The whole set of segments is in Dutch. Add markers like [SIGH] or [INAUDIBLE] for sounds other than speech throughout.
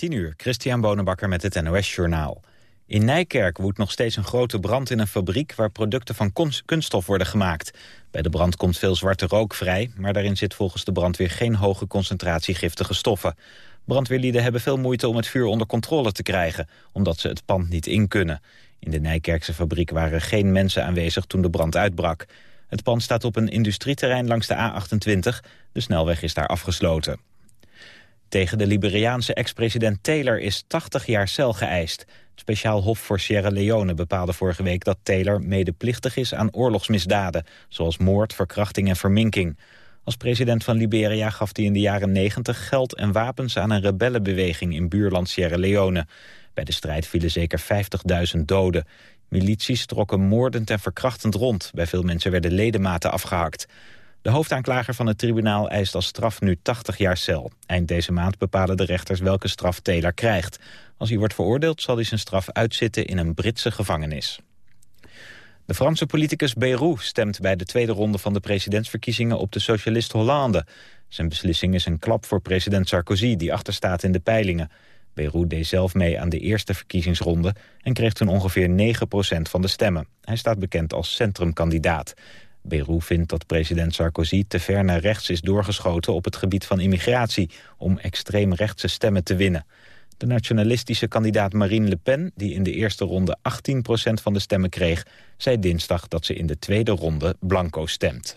10 uur, Christian Bonenbakker met het NOS Journaal. In Nijkerk woedt nog steeds een grote brand in een fabriek... waar producten van kunststof worden gemaakt. Bij de brand komt veel zwarte rook vrij... maar daarin zit volgens de brandweer geen hoge concentratie giftige stoffen. Brandweerlieden hebben veel moeite om het vuur onder controle te krijgen... omdat ze het pand niet in kunnen. In de Nijkerkse fabriek waren geen mensen aanwezig toen de brand uitbrak. Het pand staat op een industrieterrein langs de A28. De snelweg is daar afgesloten. Tegen de Liberiaanse ex-president Taylor is 80 jaar cel geëist. Het speciaal hof voor Sierra Leone bepaalde vorige week dat Taylor medeplichtig is aan oorlogsmisdaden, zoals moord, verkrachting en verminking. Als president van Liberia gaf hij in de jaren 90 geld en wapens aan een rebellenbeweging in buurland Sierra Leone. Bij de strijd vielen zeker 50.000 doden. Milities trokken moordend en verkrachtend rond. Bij veel mensen werden ledematen afgehakt. De hoofdaanklager van het tribunaal eist als straf nu 80 jaar cel. Eind deze maand bepalen de rechters welke straf Taylor krijgt. Als hij wordt veroordeeld zal hij zijn straf uitzitten in een Britse gevangenis. De Franse politicus Bayrou stemt bij de tweede ronde van de presidentsverkiezingen op de socialist Hollande. Zijn beslissing is een klap voor president Sarkozy, die achterstaat in de peilingen. Bayrou deed zelf mee aan de eerste verkiezingsronde en kreeg toen ongeveer 9% van de stemmen. Hij staat bekend als centrumkandidaat. Bayrou vindt dat president Sarkozy te ver naar rechts is doorgeschoten op het gebied van immigratie om extreemrechtse stemmen te winnen. De nationalistische kandidaat Marine Le Pen, die in de eerste ronde 18% van de stemmen kreeg, zei dinsdag dat ze in de tweede ronde blanco stemt.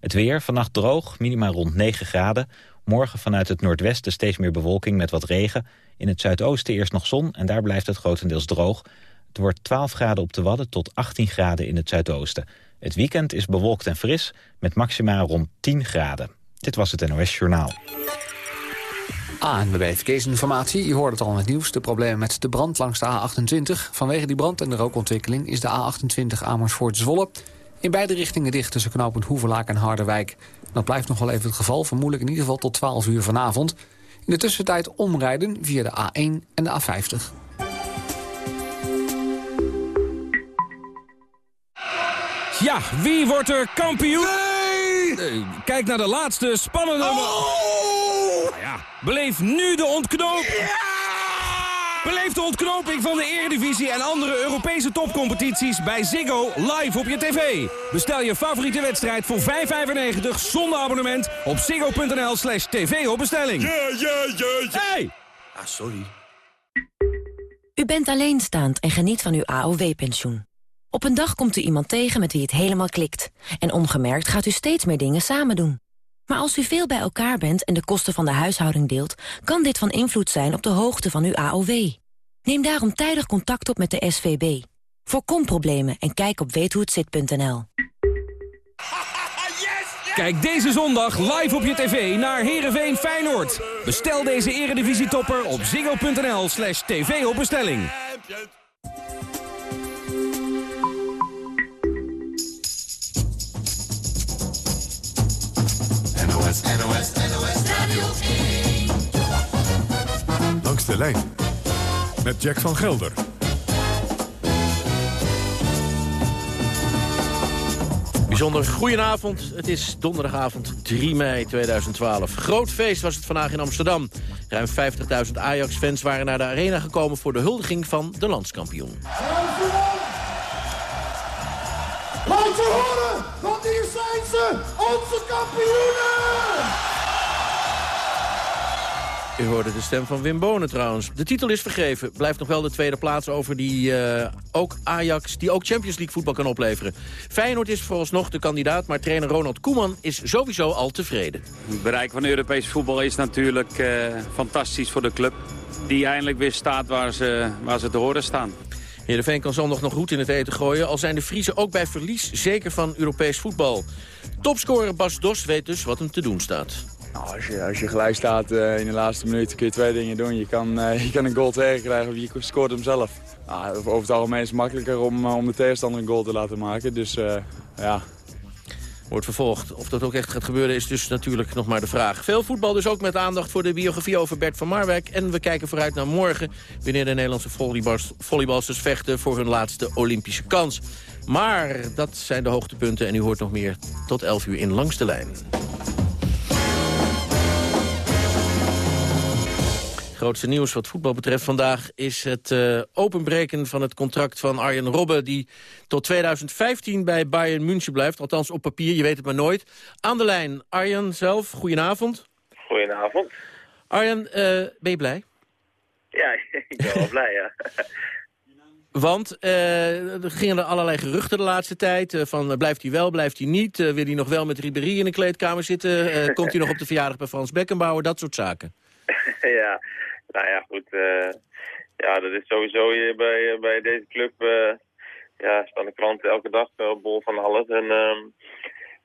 Het weer, vannacht droog, minima rond 9 graden. Morgen vanuit het noordwesten steeds meer bewolking met wat regen. In het zuidoosten eerst nog zon en daar blijft het grotendeels droog. Het wordt 12 graden op de Wadden tot 18 graden in het zuidoosten. Het weekend is bewolkt en fris, met maxima rond 10 graden. Dit was het NOS Journaal. ANWB Verkeersinformatie. Je hoort het al in het nieuws. De problemen met de brand langs de A28. Vanwege die brand en de rookontwikkeling is de A28 Amersfoort-Zwolle... in beide richtingen dicht tussen knooppunt Hoevelaak en Harderwijk. Dat blijft nog wel even het geval, vermoedelijk in ieder geval tot 12 uur vanavond. In de tussentijd omrijden via de A1 en de A50. Ja, wie wordt er kampioen? Nee! Kijk naar de laatste spannende... Oh! Nou ja, beleef nu de ontknoping. Ja! Beleef de ontknoping van de Eredivisie en andere Europese topcompetities bij Ziggo live op je tv. Bestel je favoriete wedstrijd voor 5,95 zonder abonnement op ziggo.nl slash tv op bestelling. Ja, ja, ja, ja. Hey! Ah, sorry. U bent alleenstaand en geniet van uw AOW-pensioen. Op een dag komt u iemand tegen met wie het helemaal klikt. En ongemerkt gaat u steeds meer dingen samen doen. Maar als u veel bij elkaar bent en de kosten van de huishouding deelt... kan dit van invloed zijn op de hoogte van uw AOW. Neem daarom tijdig contact op met de SVB. Voorkom problemen en kijk op weethohetzit.nl. Kijk deze zondag live op je tv naar Heerenveen Feyenoord. Bestel deze eredivisietopper op ziggo.nl slash tv. NOS, NOS, NOS Radio 1. Langs de lijn met Jack van Gelder. Bijzonder goedenavond. Het is donderdagavond 3 mei 2012. Groot feest was het vandaag in Amsterdam. Ruim 50.000 Ajax-fans waren naar de arena gekomen... voor de huldiging van de landskampioen. Laat onze kampioenen! U hoorde de stem van Wim Bonen trouwens. De titel is vergeven. Blijft nog wel de tweede plaats over die uh, ook Ajax... die ook Champions League voetbal kan opleveren. Feyenoord is vooralsnog de kandidaat... maar trainer Ronald Koeman is sowieso al tevreden. Het bereik van Europees voetbal is natuurlijk uh, fantastisch voor de club. Die eindelijk weer staat waar ze, waar ze te horen staan. Heerenveen kan zondag nog goed in het eten gooien... al zijn de Friese ook bij verlies zeker van Europees voetbal. Topscorer Bas Dos weet dus wat hem te doen staat. Nou, als, je, als je gelijk staat uh, in de laatste minuten kun je twee dingen doen. Je kan, uh, je kan een goal tegenkrijgen of je scoort hem zelf. Nou, over het algemeen is het makkelijker om, uh, om de tegenstander een goal te laten maken. Dus ja, wordt vervolgd. Of dat ook echt gaat gebeuren is dus natuurlijk nog maar de vraag. Veel voetbal dus ook met aandacht voor de biografie over Bert van Marwijk. En we kijken vooruit naar morgen... wanneer de Nederlandse volleybals, volleybalsters vechten voor hun laatste Olympische kans. Maar dat zijn de hoogtepunten en u hoort nog meer tot 11 uur in Langs de Lijn. Grootste nieuws wat voetbal betreft vandaag is het uh, openbreken van het contract van Arjen Robben... die tot 2015 bij Bayern München blijft. Althans op papier, je weet het maar nooit. Aan de lijn Arjen zelf, goedenavond. Goedenavond. Arjen, uh, ben je blij? Ja, [LAUGHS] ik ben wel blij, ja. [LAUGHS] Want uh, er gingen er allerlei geruchten de laatste tijd. Uh, van blijft hij wel, blijft hij niet? wil hij nog wel met Ribéry in de kleedkamer zitten? komt hij nog op de verjaardag bij Frans Beckenbauer? Dat soort zaken. [LAUGHS] ja, nou ja, goed. Uh, ja, dat is sowieso hier bij, bij deze club. Uh, ja, staan de kranten elke dag bol van alles. En uh,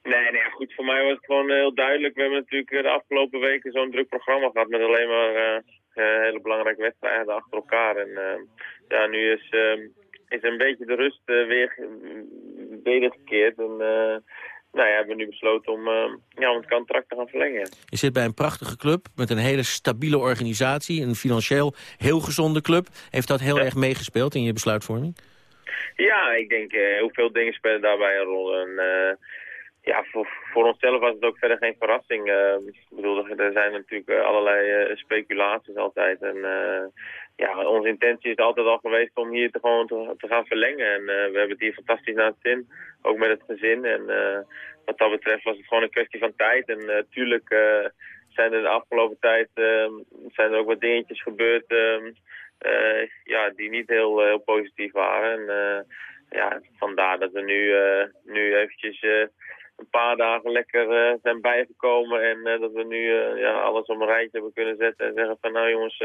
nee, nee, goed. Voor mij was het gewoon heel duidelijk. We hebben natuurlijk de afgelopen weken zo'n druk programma gehad met alleen maar hele belangrijke wedstrijden achter elkaar. En ja, nu is, is een beetje de rust weer wedergekeerd. En nou ja, hebben we nu besloten om, uh, ja, om het contract te gaan verlengen. Je zit bij een prachtige club met een hele stabiele organisatie. Een financieel heel gezonde club. Heeft dat heel erg meegespeeld in je besluitvorming? Ja, ik denk uh, heel veel dingen spelen daarbij een rol. En, uh, ja, voor, voor onszelf was het ook verder geen verrassing. ik bedoel, er zijn natuurlijk allerlei speculaties altijd. En ja, onze intentie is altijd al geweest om hier te, gewoon te, gaan verlengen. En we hebben het hier fantastisch naar het zin ook met het gezin. En uh, wat dat betreft was het gewoon een kwestie van tijd. En natuurlijk uh, uh, zijn er de afgelopen tijd ehm, zijn er ook wat dingetjes gebeurd ehm, ja, die niet heel, heel positief waren. En ja, vandaar dat we nu, nu eventjes een paar dagen lekker zijn bijgekomen. En dat we nu ja, alles op een rijtje hebben kunnen zetten en zeggen van nou jongens,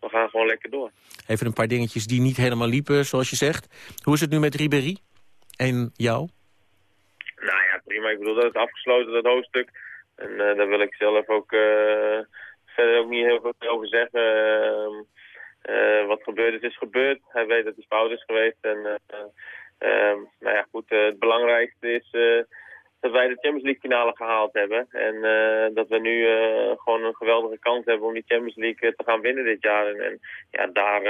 we gaan gewoon lekker door. Even een paar dingetjes die niet helemaal liepen, zoals je zegt. Hoe is het nu met Ribéry en jou? Nou ja, prima. Ik bedoel, dat is afgesloten, dat hoofdstuk. En uh, daar wil ik zelf ook uh, verder ook niet heel veel over zeggen. Uh, wat gebeurd is, is gebeurd. Hij weet dat het fout is geweest. En nou ja, goed, het belangrijkste is dat wij de Champions League finale gehaald hebben. En dat we nu gewoon een geweldige kans hebben om die Champions League te gaan winnen dit jaar. En, en ja, daar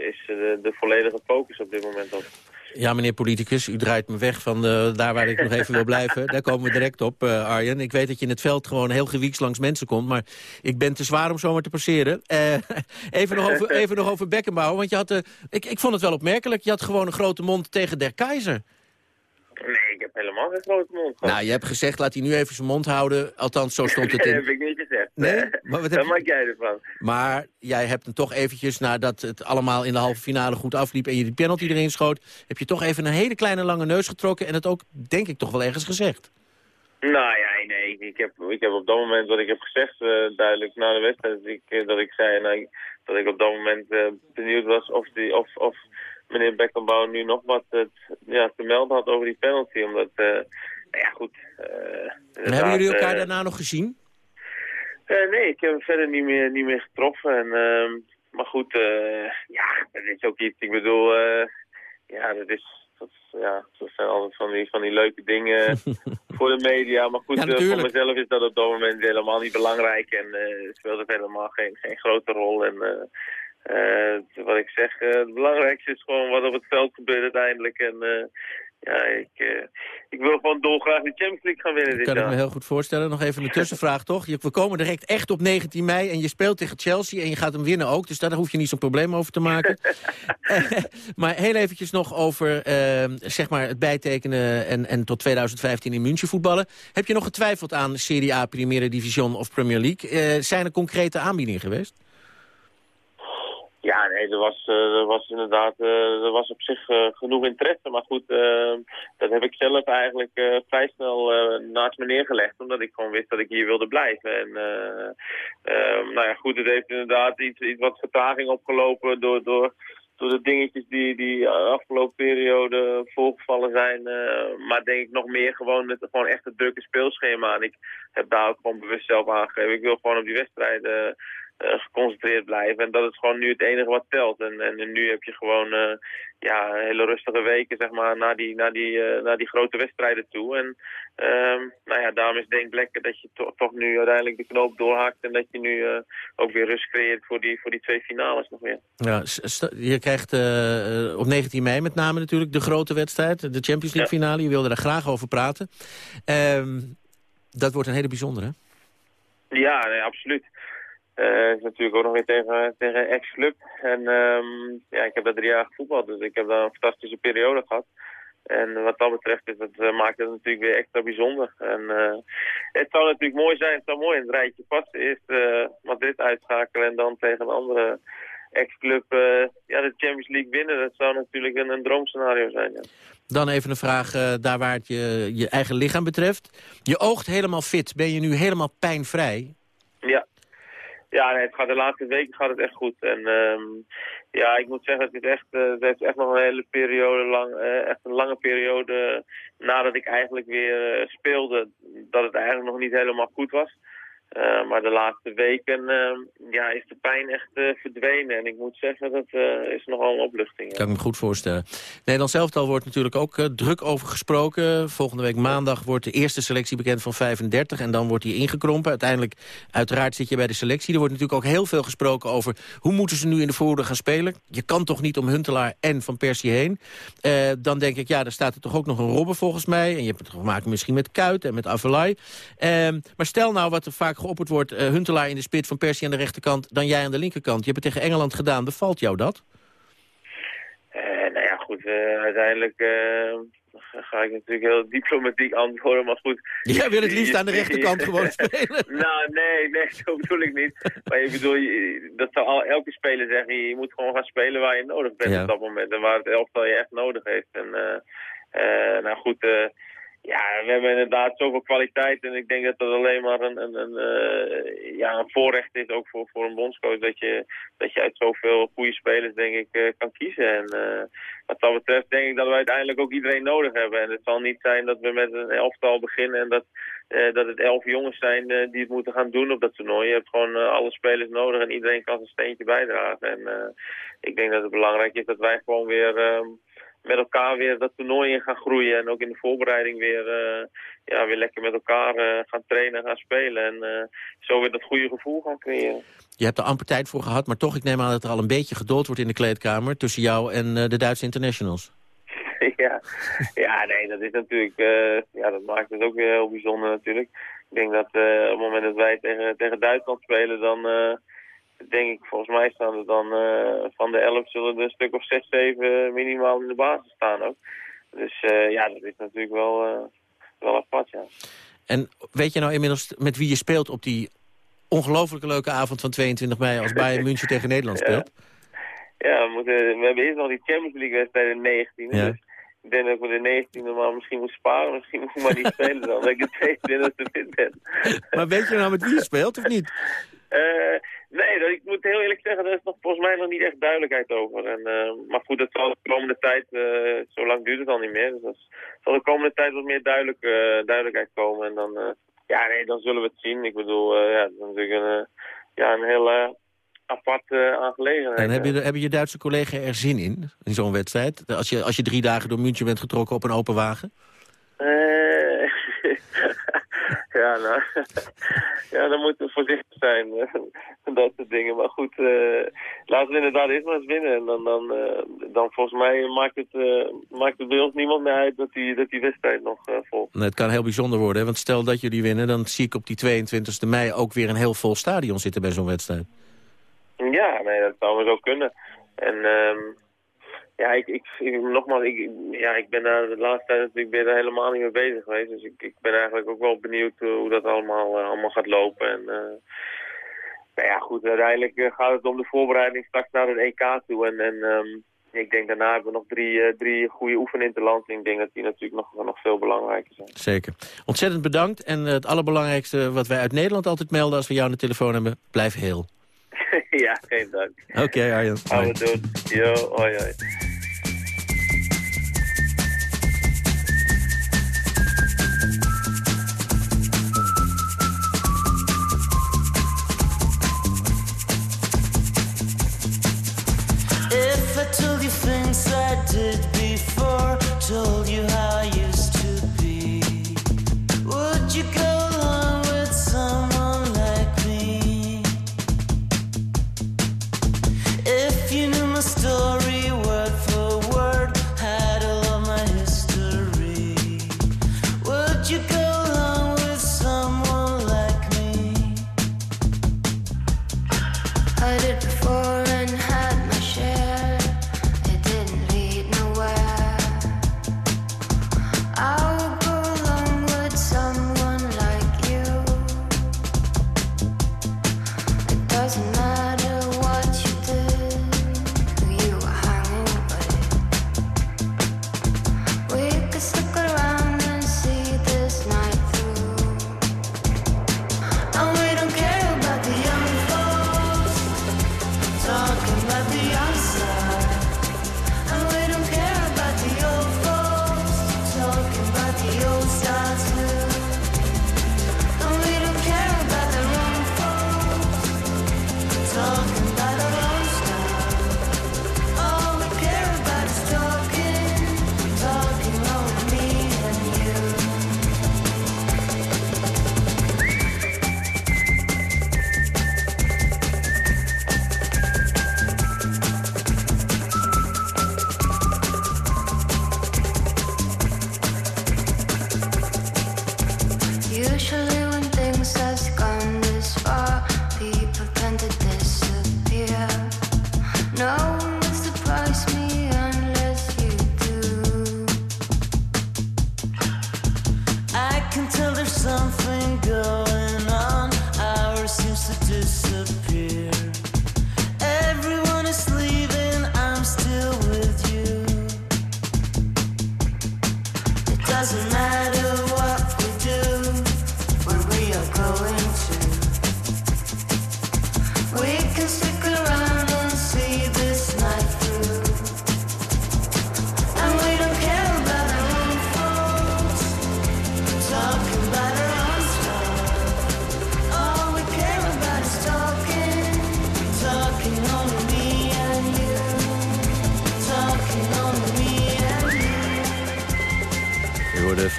is de, de volledige focus op dit moment op. Ja, meneer politicus, u draait me weg van daar waar ik nog even wil blijven. Daar komen we direct op, Arjen. Ik weet dat je in het veld gewoon heel gewieks langs mensen komt... maar ik ben te zwaar om zomaar te passeren. [LAUGHS] Even, nog over, even nog over Beckenbauer, want je had... ik, ik vond het wel opmerkelijk, je had gewoon een grote mond tegen Der Keizer. Nee, ik heb helemaal geen grote mond. Nou, je hebt gezegd, laat hij nu even zijn mond houden. Althans, zo stond het [LAUGHS] in. dat heb ik niet gezegd. Nee? Maar wat [LAUGHS] Daar maak jij ervan. Maar jij hebt hem toch eventjes, nadat het allemaal in de halve finale goed afliep... en je die penalty erin schoot... heb je toch even een hele kleine lange neus getrokken... en het ook, denk ik, toch wel ergens gezegd. Nou ja, nee. Ik heb, ik heb op dat moment wat ik heb gezegd, uh, duidelijk na de wedstrijd... dat ik, uh, dat ik zei nou, dat ik op dat moment uh, benieuwd was of... Die, of, of meneer Beckenbauer nu nog wat ja, te melden had over die penalty. Omdat, uh, nou ja goed... Uh, hebben jullie elkaar daarna nog gezien? nee, ik heb hem verder niet meer, niet meer getroffen. En, ehm, maar goed, ja, dat is ook iets, ik bedoel, ja, dat is... Dat, ja, dat zijn altijd van die, van die leuke dingen [LAUGHS] voor de media. Maar goed, ja, voor mezelf is dat op dat moment helemaal niet belangrijk. En uh, speelt het helemaal geen, geen grote rol. En uh, wat ik zeg, uh, het belangrijkste is gewoon wat op het veld gebeurt uiteindelijk. En uh, ja, ik, ik wil gewoon dolgraag de Champions League gaan winnen dit kan jaar. ik me heel goed voorstellen. Nog even een tussenvraag toch? We komen direct echt op 19 mei en je speelt tegen Chelsea en je gaat hem winnen ook. Dus daar hoef je niet zo'n probleem over te maken. [LAUGHS] maar heel eventjes nog over ehm, zeg maar het bijtekenen en, en tot 2015 in München voetballen. Heb je nog getwijfeld aan Serie A, Primera Division of Premier League? zijn er concrete aanbiedingen geweest? Ja, nee, er was, er was inderdaad uh, er was op zich uh, genoeg interesse. Maar goed, dat heb ik zelf eigenlijk vrij snel naast me neergelegd. Omdat ik gewoon wist dat ik hier wilde blijven. En nou ja, goed, het heeft inderdaad iets, iets wat vertraging opgelopen door... door door de dingetjes die, die afgelopen periode voorgevallen zijn. maar denk ik nog meer gewoon met gewoon echt het drukke speelschema. En ik heb daar ook gewoon bewust zelf aangegeven. Ik wil gewoon op die wedstrijden geconcentreerd blijven. En dat is gewoon nu het enige wat telt. En, en, nu heb je gewoon uh, ja, hele rustige weken zeg maar, naar, die, naar, die, uh, naar die grote wedstrijden toe. En um, nou ja, daarom is denk ik lekker dat je to toch nu uiteindelijk de knoop doorhakt. En dat je nu ook weer rust creëert voor die, voor die twee finales nog weer. Ja, je krijgt op 19 mei met name natuurlijk de grote wedstrijd. De Champions League ja. finale. Je wilde daar graag over praten. Um, dat wordt een hele bijzondere. Ja, nee, absoluut. Uh, is natuurlijk ook nog weer tegen, tegen ex-club. En um, ja, ik heb daar drie jaar gevoetbald, dus ik heb daar een fantastische periode gehad. En wat dat betreft is het, uh, maakt het natuurlijk weer extra bijzonder. En uh, het zou natuurlijk mooi zijn, het zou mooi in het rijtje passen. Eerst Madrid uitschakelen en dan tegen een andere ex-club ja, de Champions League winnen. Dat zou natuurlijk een, een droomscenario zijn. Ja. Dan even een vraag daar waar het je, je eigen lichaam betreft. Je oogt helemaal fit. Ben je nu helemaal pijnvrij? Ja, ja, nee, het gaat de laatste weken gaat het echt goed. En um, ja, ik moet zeggen, het is echt, uh, echt nog een hele periode lang, uh, echt een lange periode nadat ik eigenlijk weer uh, speelde, dat het eigenlijk nog niet helemaal goed was. Uh, maar de laatste weken uh, ja, is de pijn echt uh, verdwenen. En ik moet zeggen, dat is nogal een opluchting. Ja. Kan ik me goed voorstellen. Nederland zelftal wordt natuurlijk ook druk over gesproken. Volgende week maandag wordt de eerste selectie bekend van 35. En dan wordt die ingekrompen. Uiteindelijk, uiteraard zit je bij de selectie. Er wordt natuurlijk ook heel veel gesproken over... hoe moeten ze nu in de voorhoede gaan spelen? Je kan toch niet om Huntelaar en Van Persie heen? dan denk ik, ja, daar staat er toch ook nog een Robben volgens mij. En je hebt het gemaakt misschien met Kuit en met Avelay. Ehm, maar stel nou wat er vaak geopperd wordt... Uh, Huntelaar in de spit, Van Persie aan de rechterkant... dan jij aan de linkerkant. Je hebt het tegen Engeland gedaan. Bevalt jou dat? Uh, nou ja, goed. Uh, uiteindelijk ga ik natuurlijk heel diplomatiek antwoorden, maar goed. Jij wil het liefst aan de [LAUGHS] rechterkant gewoon spelen? [LAUGHS] nou, nee, nee, zo bedoel ik niet. Maar je bedoel, dat zou al, elke speler zeggen, je moet gewoon gaan spelen waar je nodig bent ja. op dat moment. En waar het elftal je echt nodig heeft. En, nou goed... Ja, we hebben inderdaad zoveel kwaliteit en ik denk dat dat alleen maar een, een, een, uh, ja, een voorrecht is, ook voor, voor een bondscoach, dat je, dat je uit zoveel goede spelers, denk ik, uh, kan kiezen. En uh, wat dat betreft denk ik dat we uiteindelijk ook iedereen nodig hebben. En het zal niet zijn dat we met een elftal beginnen en dat, dat het elf jongens zijn die het moeten gaan doen op dat toernooi. Je hebt gewoon alle spelers nodig en iedereen kan zijn steentje bijdragen. En ik denk dat het belangrijk is dat wij gewoon weer ehm, met elkaar weer dat toernooi in gaan groeien. En ook in de voorbereiding weer, uh, ja, weer lekker met elkaar uh, gaan trainen, gaan spelen. En uh, zo weer dat goede gevoel gaan creëren. Je hebt er amper tijd voor gehad, maar toch, ik neem aan dat er al een beetje geduld wordt in de kleedkamer tussen jou en de Duitse internationals. [LAUGHS] ja. ja, nee, dat is natuurlijk, ja, dat maakt het ook weer heel bijzonder natuurlijk. Ik denk dat op het moment dat wij tegen, tegen Duitsland spelen, dan denk ik, volgens mij staan er dan uh, van de elf zullen er een stuk of zes, zeven minimaal in de basis staan ook. Dus uh, ja, dat is natuurlijk wel, wel apart, ja. En weet je nou inmiddels met wie je speelt op die ongelooflijk leuke avond van 22 mei als Bayern [LAUGHS] München tegen Nederland speelt? Ja, we, moeten, we hebben eerst nog die Champions League wedstrijd in 19. Ja. Dus ik denk dat ik met de 19 normaal misschien moet sparen. Misschien moet ik maar niet spelen dan, dat ik [LAUGHS] de 22 te fit ben. Maar weet je nou met wie je speelt of niet? Uh, nee, dat, ik moet heel eerlijk zeggen, daar is nog volgens mij nog niet echt duidelijkheid over. En, uh, maar goed, dat zal de komende tijd, uh, zo lang duurt het al niet meer. Dus dat zal de komende tijd wat meer duidelijk, duidelijkheid komen. En dan, ja, nee, dan zullen we het zien. Ik bedoel, ja, dat is natuurlijk een, ja, een heel aparte aangelegenheid. En heb je, heb je je Duitse collega er zin in, in zo'n wedstrijd? Als je, als je drie dagen door München bent getrokken op een open wagen? Ja, nou, [LAUGHS] ja, dan moeten we voorzichtig zijn. [LAUGHS] dat soort dingen. Maar goed, uh, laten we inderdaad eerst maar eens winnen. En dan, dan, uh, dan volgens mij maakt het, uh, maakt het bij ons niemand meer uit dat die, dat die wedstrijd nog volgt. Nee, het kan heel bijzonder worden. Hè? Want stel dat jullie winnen, dan zie ik op die 22e mei ook weer een heel vol stadion zitten bij zo'n wedstrijd. Ja, nee, dat zou wel zo kunnen. En... Um, ja, ik, ik, ik, nogmaals, ik, ja, ik ben daar de laatste tijd natuurlijk ben daar helemaal niet mee bezig geweest. Dus ik, ik ben eigenlijk ook wel benieuwd uh, hoe dat allemaal, uh, allemaal gaat lopen. En, uh, nou ja, goed, uiteindelijk gaat het om de voorbereiding straks naar het EK toe. En, en um, ik denk daarna hebben we nog drie, drie goede oefeninterlands. En ik denk dat die natuurlijk nog, nog veel belangrijker zijn. Zeker. Ontzettend bedankt. En het allerbelangrijkste wat wij uit Nederland altijd melden als we jou aan de telefoon hebben, blijf heel. [LAUGHS] ja, geen dank. Oké, okay, Arjen. Gaan we doen. Yo, hoi hoi. Told you things I did before, told you how I used to be, would you go along with someone like me? If you knew my story word for word, had all of my history, would you go along with someone like me? I did before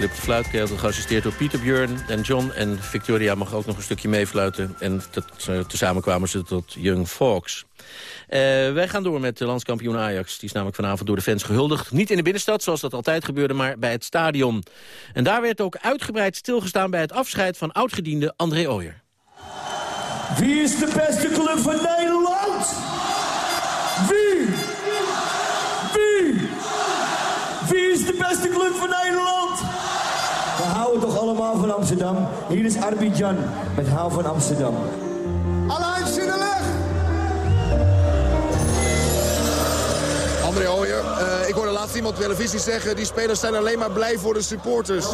Flip de Fluitkeel, geassisteerd door Pieter Björn en John. En Victoria mag ook nog een stukje meefluiten. En eh, tezamen kwamen ze tot Young Fox. Eh, wij gaan door met de landskampioen Ajax. Die is namelijk vanavond door de fans gehuldigd. Niet in de binnenstad, zoals dat altijd gebeurde, maar bij het stadion. En daar werd ook uitgebreid stilgestaan bij het afscheid van oudgediende André Ooyer. Wie is de beste club van Amsterdam. Hier is Arbidjan met Hou van Amsterdam. Alle in de lucht. André Ooyer, eh, ik hoorde laatst iemand op televisie zeggen... die spelers zijn alleen maar blij voor de supporters.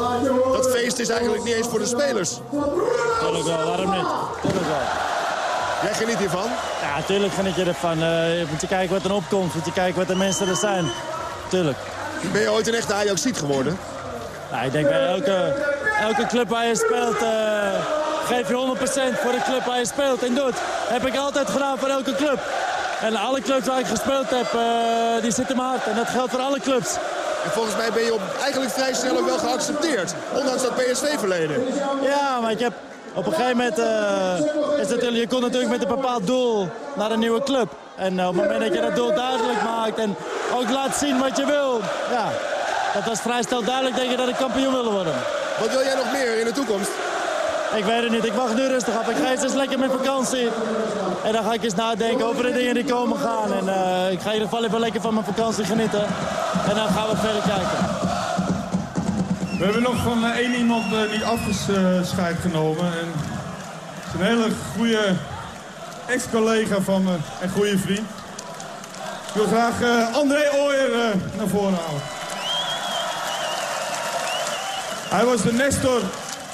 Dat feest is eigenlijk niet eens voor de spelers. Tuurlijk wel, waarom niet? Tuurlijk wel. Jij geniet hiervan? Ja, tuurlijk geniet je ervan. Eh, je moet je kijken wat er opkomt, moet je kijken wat de mensen er zijn. Tuurlijk. Ben je ooit een echte Ajaxiet geworden? Nou, ik denk bij elke, elke club waar je speelt... eh, geef je 100% voor de club waar je speelt en doet. Heb ik altijd gedaan voor elke club. En alle clubs waar ik gespeeld heb, eh, die zitten me hard. En dat geldt voor alle clubs. En volgens mij ben je op, eigenlijk vrij snel ook wel geaccepteerd. Ondanks dat PSV-verleden. Ja, maar ik heb op een gegeven moment... eh, is natuurlijk, je komt natuurlijk met een bepaald doel naar een nieuwe club. En op het moment dat je dat doel duidelijk maakt en ook laat zien wat je wil... Ja, dat was vrij snel duidelijk denk ik dat ik kampioen wil worden. Wat wil jij nog meer in de toekomst? Ik weet het niet. Ik wacht nu rustig af. Ik ga eens lekker met vakantie. En dan ga ik eens nadenken over de dingen die komen gaan. En eh, ik ga in ieder geval even lekker van mijn vakantie genieten. En dan gaan we verder kijken. We hebben nog van eh, één iemand eh, niet afgescheid genomen. En het is een hele goede ex-collega van me en goede vriend. Ik wil graag eh, André Ooyer eh, naar voren halen. Hij was de nestor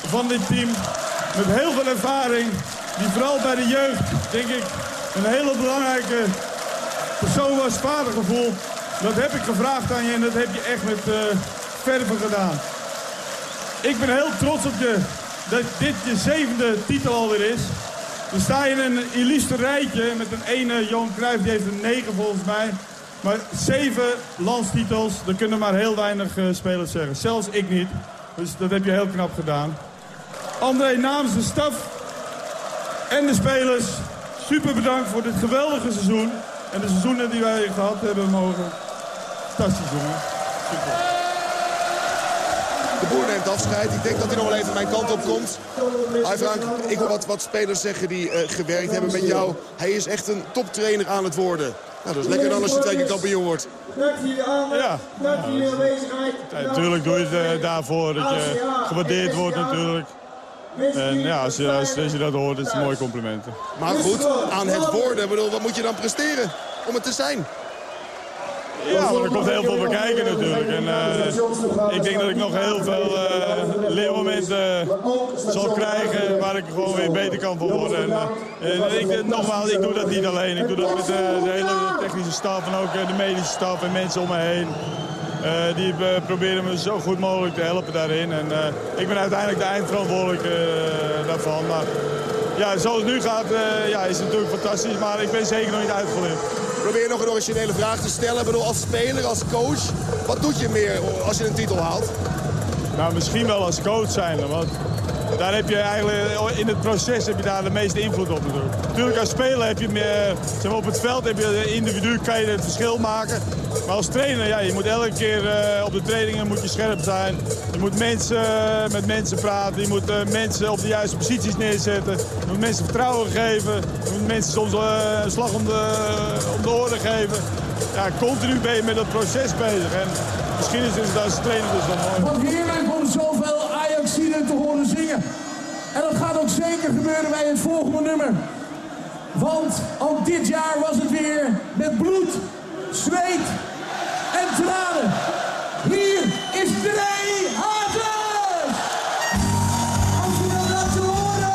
van dit team met heel veel ervaring. Die vooral bij de jeugd, denk ik, een hele belangrijke persoon was. Vadergevoel. Dat heb ik gevraagd aan je en dat heb je echt met eh verven gedaan. Ik ben heel trots op je dat dit je zevende titel alweer is. Dan sta in een illustre rijtje met een ene Johan Cruijff, die heeft een negen volgens mij. Maar zeven landstitels, dat kunnen maar heel weinig eh, spelers zeggen. Zelfs ik niet. Dus dat heb je heel knap gedaan. André, namens de staf en de spelers, super bedankt voor dit geweldige seizoen. En de seizoenen die wij gehad hebben mogen. Fantastisch, jongen. Super. De boer neemt afscheid. Ik denk dat hij nog wel even mijn kant op komt. Hi Frank, ik hoor wat, wat spelers zeggen die eh, gewerkt hebben met jou. Hij is echt een toptrainer aan het worden. Nou, dat is lekker dan als je twee keer kampioen wordt. Ja, natuurlijk doe je het eh, daarvoor dat je gewaardeerd wordt natuurlijk. En ja, als je, als, als je dat hoort, is het een mooi compliment. Maar goed, aan het worden, ik bedoel, wat moet je dan presteren om het te zijn? Ja, er komt heel veel bekijken natuurlijk. En eh, ik denk dat ik nog heel veel eh, leermomenten zal krijgen waar ik gewoon weer beter kan voor worden. En, eh, en ik, nogmaals, ik doe dat niet alleen. Ik doe dat met de hele technische staf en ook de medische staf en mensen om me heen. Eh, die eh, proberen me zo goed mogelijk te helpen daarin. En eh, ik ben uiteindelijk de eindverantwoordelijke eh, daarvan. Maar ja, zoals het nu gaat, eh, ja, is het natuurlijk fantastisch. Maar ik ben zeker nog niet uitgeleerd. Probeer nog een originele vraag te stellen. Ik bedoel, als speler, als coach, wat doet je meer als je een titel haalt? Nou, misschien wel als coach zijn. Want daar heb je eigenlijk, in het proces heb je daar de meeste invloed op natuurlijk. Als speler heb je meer, zeg op het veld heb je individu kan je het verschil maken. Maar als trainer, ja, je moet elke keer eh, op de trainingen moet je scherp zijn. Je moet mensen, met mensen praten. Je moet eh, mensen op de juiste posities neerzetten. Je moet mensen vertrouwen geven. Je moet mensen soms eh, een slag om de, om de oren geven. Ja, continu ben je met dat proces bezig. En misschien is het als trainer dus wel mooi. Zeker gebeuren bij het volgende nummer. Want ook dit jaar was het weer met bloed, zweet en tranen. Hier is Dre Hazes! Laat je horen!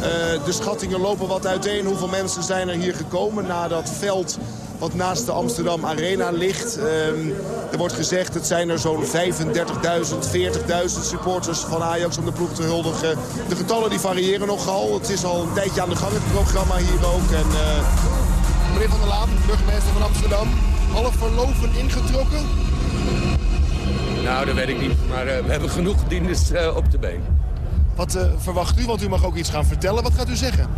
Eh, de schattingen lopen wat uiteen. Hoeveel mensen zijn er hier gekomen naar dat veld wat naast de Amsterdam Arena ligt. Ehm, er wordt gezegd, het zijn er zo'n 35.000, 40.000 supporters van Ajax om de ploeg te huldigen. De getallen die variëren nogal. Het is al een tijdje aan de gang, het programma hier ook. En, eh, meneer Van der Laan, burgemeester van Amsterdam, half verloven ingetrokken. Nou, dat weet ik niet. Maar eh, we hebben genoeg dieners eh, op de been. Wat verwacht u? Want u mag ook iets gaan vertellen. Wat gaat u zeggen?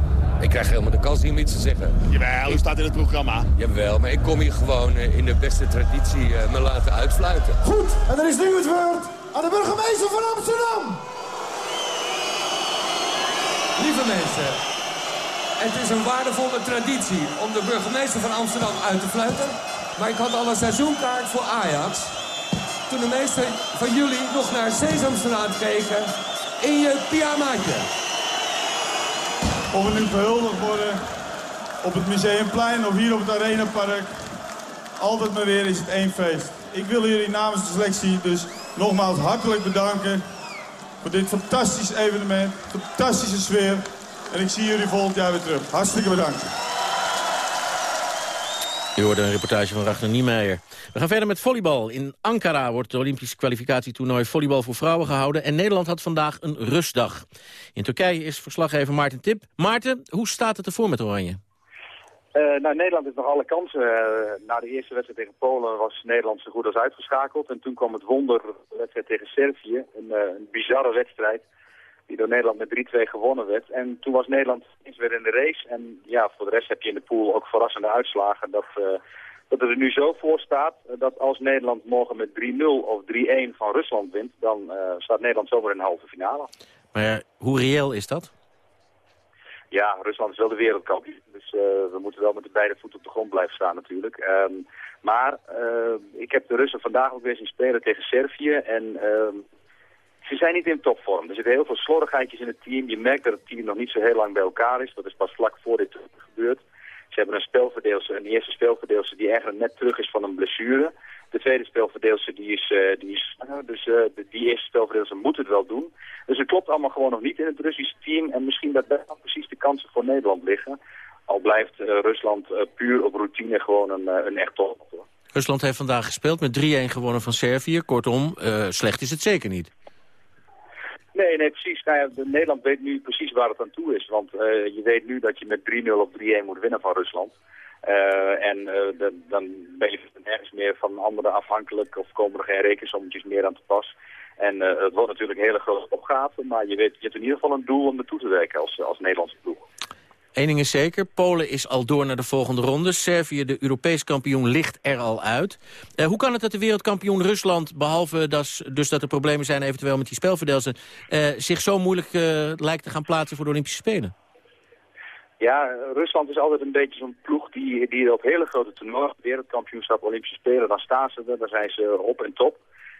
Ik krijg helemaal de kans niet om iets te zeggen. Jawel, u staat in het programma. Jawel, maar ik kom hier gewoon eh, in de beste traditie eh, me laten uitfluiten. Goed, en dan is nu het woord aan de burgemeester van Amsterdam. Lieve mensen, het is een waardevolle traditie om de burgemeester van Amsterdam uit te fluiten. Maar ik had al een seizoenkaart voor Ajax. Toen de meesten van jullie nog naar Sesamstraat keken in je pyjamaatje. Of we nu gehuldigd worden op het Museumplein of hier op het Arenapark. Altijd maar weer is het één feest. Ik wil jullie namens de selectie dus nogmaals hartelijk bedanken voor dit fantastisch evenement, fantastische sfeer. En ik zie jullie volgend jaar weer terug. Hartstikke bedankt. U hoorde een reportage van Ragnar Niemeyer. We gaan verder met volleybal. In Ankara wordt het Olympisch kwalificatietoernooi volleybal voor vrouwen gehouden. En Nederland had vandaag een rustdag. In Turkije is verslaggever Maarten Tip. Maarten, hoe staat het ervoor met Oranje? Eh, nou, Nederland heeft nog alle kansen. Eh, na de eerste wedstrijd tegen Polen was Nederland zo goed als uitgeschakeld. En toen kwam het wonder, de wedstrijd tegen Servië. Een, eh, een bizarre wedstrijd die door Nederland met 3-2 gewonnen werd. En toen was Nederland eens weer in de race. En ja, voor de rest heb je in de pool ook verrassende uitslagen. Dat, eh, dat het er nu zo voor staat eh, dat als Nederland morgen met 3-0 of 3-1 van Rusland wint... dan eh, staat Nederland zomaar in de halve finale. Maar ja, hoe reëel is dat? Ja, Rusland is wel de wereldkampioen. Dus we moeten wel met de beide voeten op de grond blijven staan natuurlijk. Ehm, maar ik heb de Russen vandaag ook weer zien spelen tegen Servië. En ehm, ze zijn niet in topvorm. Er zitten heel veel slordigheidjes in het team. Je merkt dat het team nog niet zo heel lang bij elkaar is. Dat is pas vlak voor dit gebeurd. Ze hebben een speelverdeelster, een eerste speelverdeelster die eigenlijk net terug is van een blessure. De tweede speelverdeelster die is, eh, die is dus eh, die eerste speelverdeelster moet het wel doen. Dus het klopt allemaal gewoon nog niet in het Russische team. En misschien dat daar precies de kansen voor Nederland liggen. Al blijft eh, Rusland puur op routine gewoon een, een echt top. Rusland heeft vandaag gespeeld met 3-1 gewonnen van Servië. Kortom, eh, slecht is het zeker niet. Nee, nee, precies. Nou Nederland weet nu precies waar het aan toe is. Want eh, je weet nu dat je met 3-0 of 3-1 moet winnen van Rusland. Eh, en eh, dan ben je nergens meer van anderen afhankelijk of komen er geen rekensommetjes meer aan te pas. En het wordt natuurlijk een hele grote opgave, maar je, weet, je hebt in ieder geval een doel om naartoe te werken als, als Nederlandse ploeg. Eén ding is zeker, Polen is al door naar de volgende ronde. Servië, de Europees kampioen, ligt er al uit. Eh, hoe kan het dat de wereldkampioen Rusland, behalve dus dat er problemen zijn eventueel met die spelverdelsen, eh, zich zo moeilijk eh, lijkt te gaan plaatsen voor de Olympische Spelen? Ja, Rusland is altijd een beetje zo'n ploeg die, die op hele grote toernooien, wereldkampioenschap, Olympische Spelen, dan staan ze er, dan zijn ze op en top.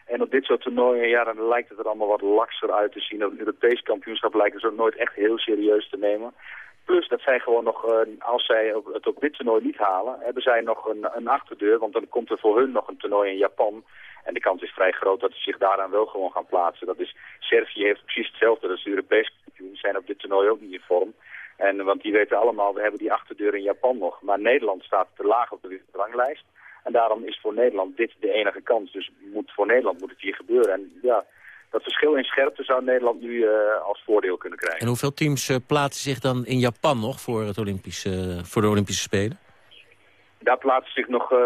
En op dit soort toernooien, ja, lijkt het er allemaal wat lakser uit te zien. Op het Europees kampioenschap lijken ze ook nooit echt heel serieus te nemen. Plus dat zij gewoon nog, eh, als zij het op dit toernooi niet halen, hebben zij nog een, een achterdeur. Want dan komt er voor hun nog een toernooi in Japan. En de kans is vrij groot dat ze zich daaraan wel gewoon gaan plaatsen. Dat is, Servië heeft precies hetzelfde als de Europese zijn op dit toernooi ook niet in vorm. En, want die weten allemaal, we hebben die achterdeur in Japan nog. Maar Nederland staat te laag op de ranglijst. En daarom is voor Nederland dit de enige kans. Dus moet, voor Nederland moet het hier gebeuren. En ja, dat verschil in scherpte zou Nederland nu eh, als voordeel kunnen krijgen. En hoeveel teams eh, plaatsen zich dan in Japan nog voor, het Olympische, voor de Olympische Spelen? Daar plaatsen zich nog eh,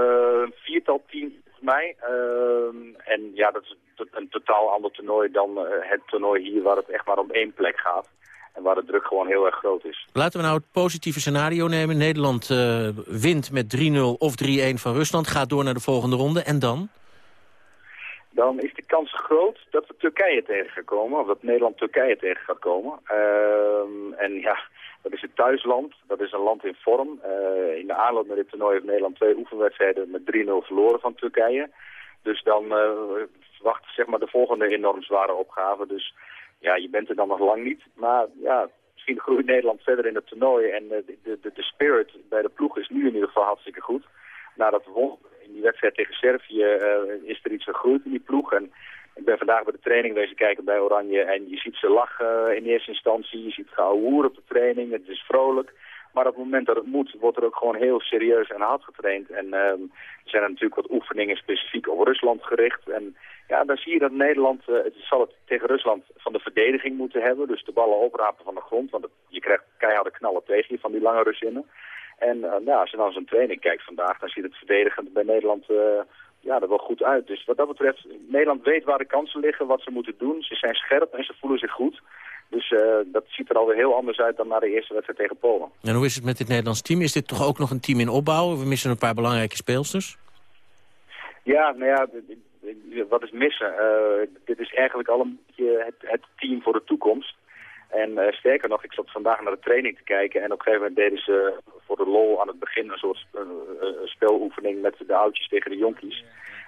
een viertal teams volgens mij. Ehm, en ja, dat is een totaal ander toernooi dan eh, het toernooi hier waar het echt maar om één plek gaat. En waar de druk gewoon heel erg groot is. Laten we nou het positieve scenario nemen. Nederland eh, wint met 3-0 of 3-1 van Rusland, gaat door naar de volgende ronde. En dan? Dan is de kans groot dat we Turkije tegen gaan komen. Of dat Nederland Turkije tegen gaat komen. Ehm, en ja, dat is het thuisland. Dat is een land in vorm. Eh, in de aanloop naar dit toernooi heeft Nederland twee oefenwedstrijden met 3-0 verloren van Turkije. Dus dan eh, wacht zeg maar de volgende enorm zware opgave. Dus ja, je bent er dan nog lang niet. Maar ja, misschien groeit Nederland verder in het toernooi. En eh, de, de, de spirit bij de ploeg is nu in ieder geval hartstikke goed. Nadat we in die wedstrijd tegen Servië eh, is er iets gegroeid in die ploeg. En ik ben vandaag bij de training wezen kijken bij Oranje. En je ziet ze lachen in eerste instantie. Je ziet gehoor op de training. Het is vrolijk. Maar op het moment dat het moet, wordt er ook gewoon heel serieus en hard getraind. En ehm, er zijn natuurlijk wat oefeningen specifiek op Rusland gericht. En ja, dan zie je dat Nederland, eh, het zal het tegen Rusland van de verdediging moeten hebben. Dus de ballen oprapen van de grond. Want je krijgt keiharde knallen tegen je van die lange Russinnen. En eh, nou, als je dan zo'n training kijkt vandaag, dan ziet het verdedigend bij Nederland eh, ja, er wel goed uit. Dus wat dat betreft, Nederland weet waar de kansen liggen, wat ze moeten doen. Ze zijn scherp en ze voelen zich goed. Dus eh, dat ziet er alweer heel anders uit dan na de eerste wedstrijd tegen Polen. En hoe is het met dit Nederlands team? Is dit toch ook nog een team in opbouw? We missen een paar belangrijke speelsters. Ja, nou ja, wat is missen? Dit is eigenlijk al een beetje het, het team voor de toekomst. En eh, sterker nog, ik zat vandaag naar de training te kijken en op een gegeven moment deden ze voor de lol aan het begin een soort eh, speloefening met de oudjes tegen de jonkies.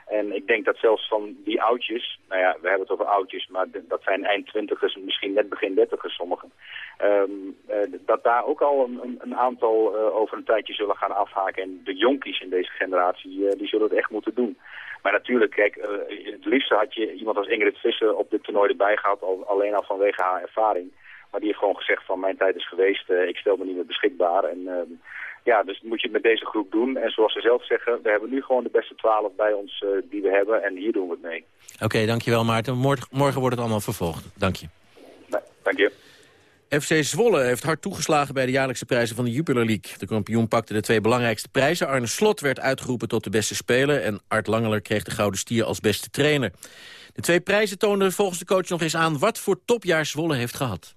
En ik denk dat zelfs van die oudjes, nou ja, we hebben het over oudjes, maar dat zijn eind twintigers, misschien net begin dertigers sommigen. ehm, eh, dat daar ook al een, een, aantal over een tijdje zullen gaan afhaken. En de jonkies in deze generatie, die zullen het echt moeten doen. Maar natuurlijk, kijk, het liefste had je iemand als Ingrid Visser op dit toernooi erbij gehad, al, alleen al vanwege haar ervaring. Maar die heeft gewoon gezegd van mijn tijd is geweest, eh, ik stel me niet meer beschikbaar. En ehm, ja, dus moet je het met deze groep doen. En zoals ze zelf zeggen, we hebben nu gewoon de beste twaalf bij ons eh, die we hebben en hier doen we het mee. Oké, dankjewel Maarten. Morgen, morgen wordt het allemaal vervolgd. Dank je. Dank je. FC Zwolle heeft hard toegeslagen bij de jaarlijkse prijzen van de Jupiler League. De kampioen pakte de twee belangrijkste prijzen. Arne Slot werd uitgeroepen tot de beste speler... en Art Langeler kreeg de Gouden Stier als beste trainer. De twee prijzen toonden volgens de coach nog eens aan... wat voor topjaar Zwolle heeft gehad.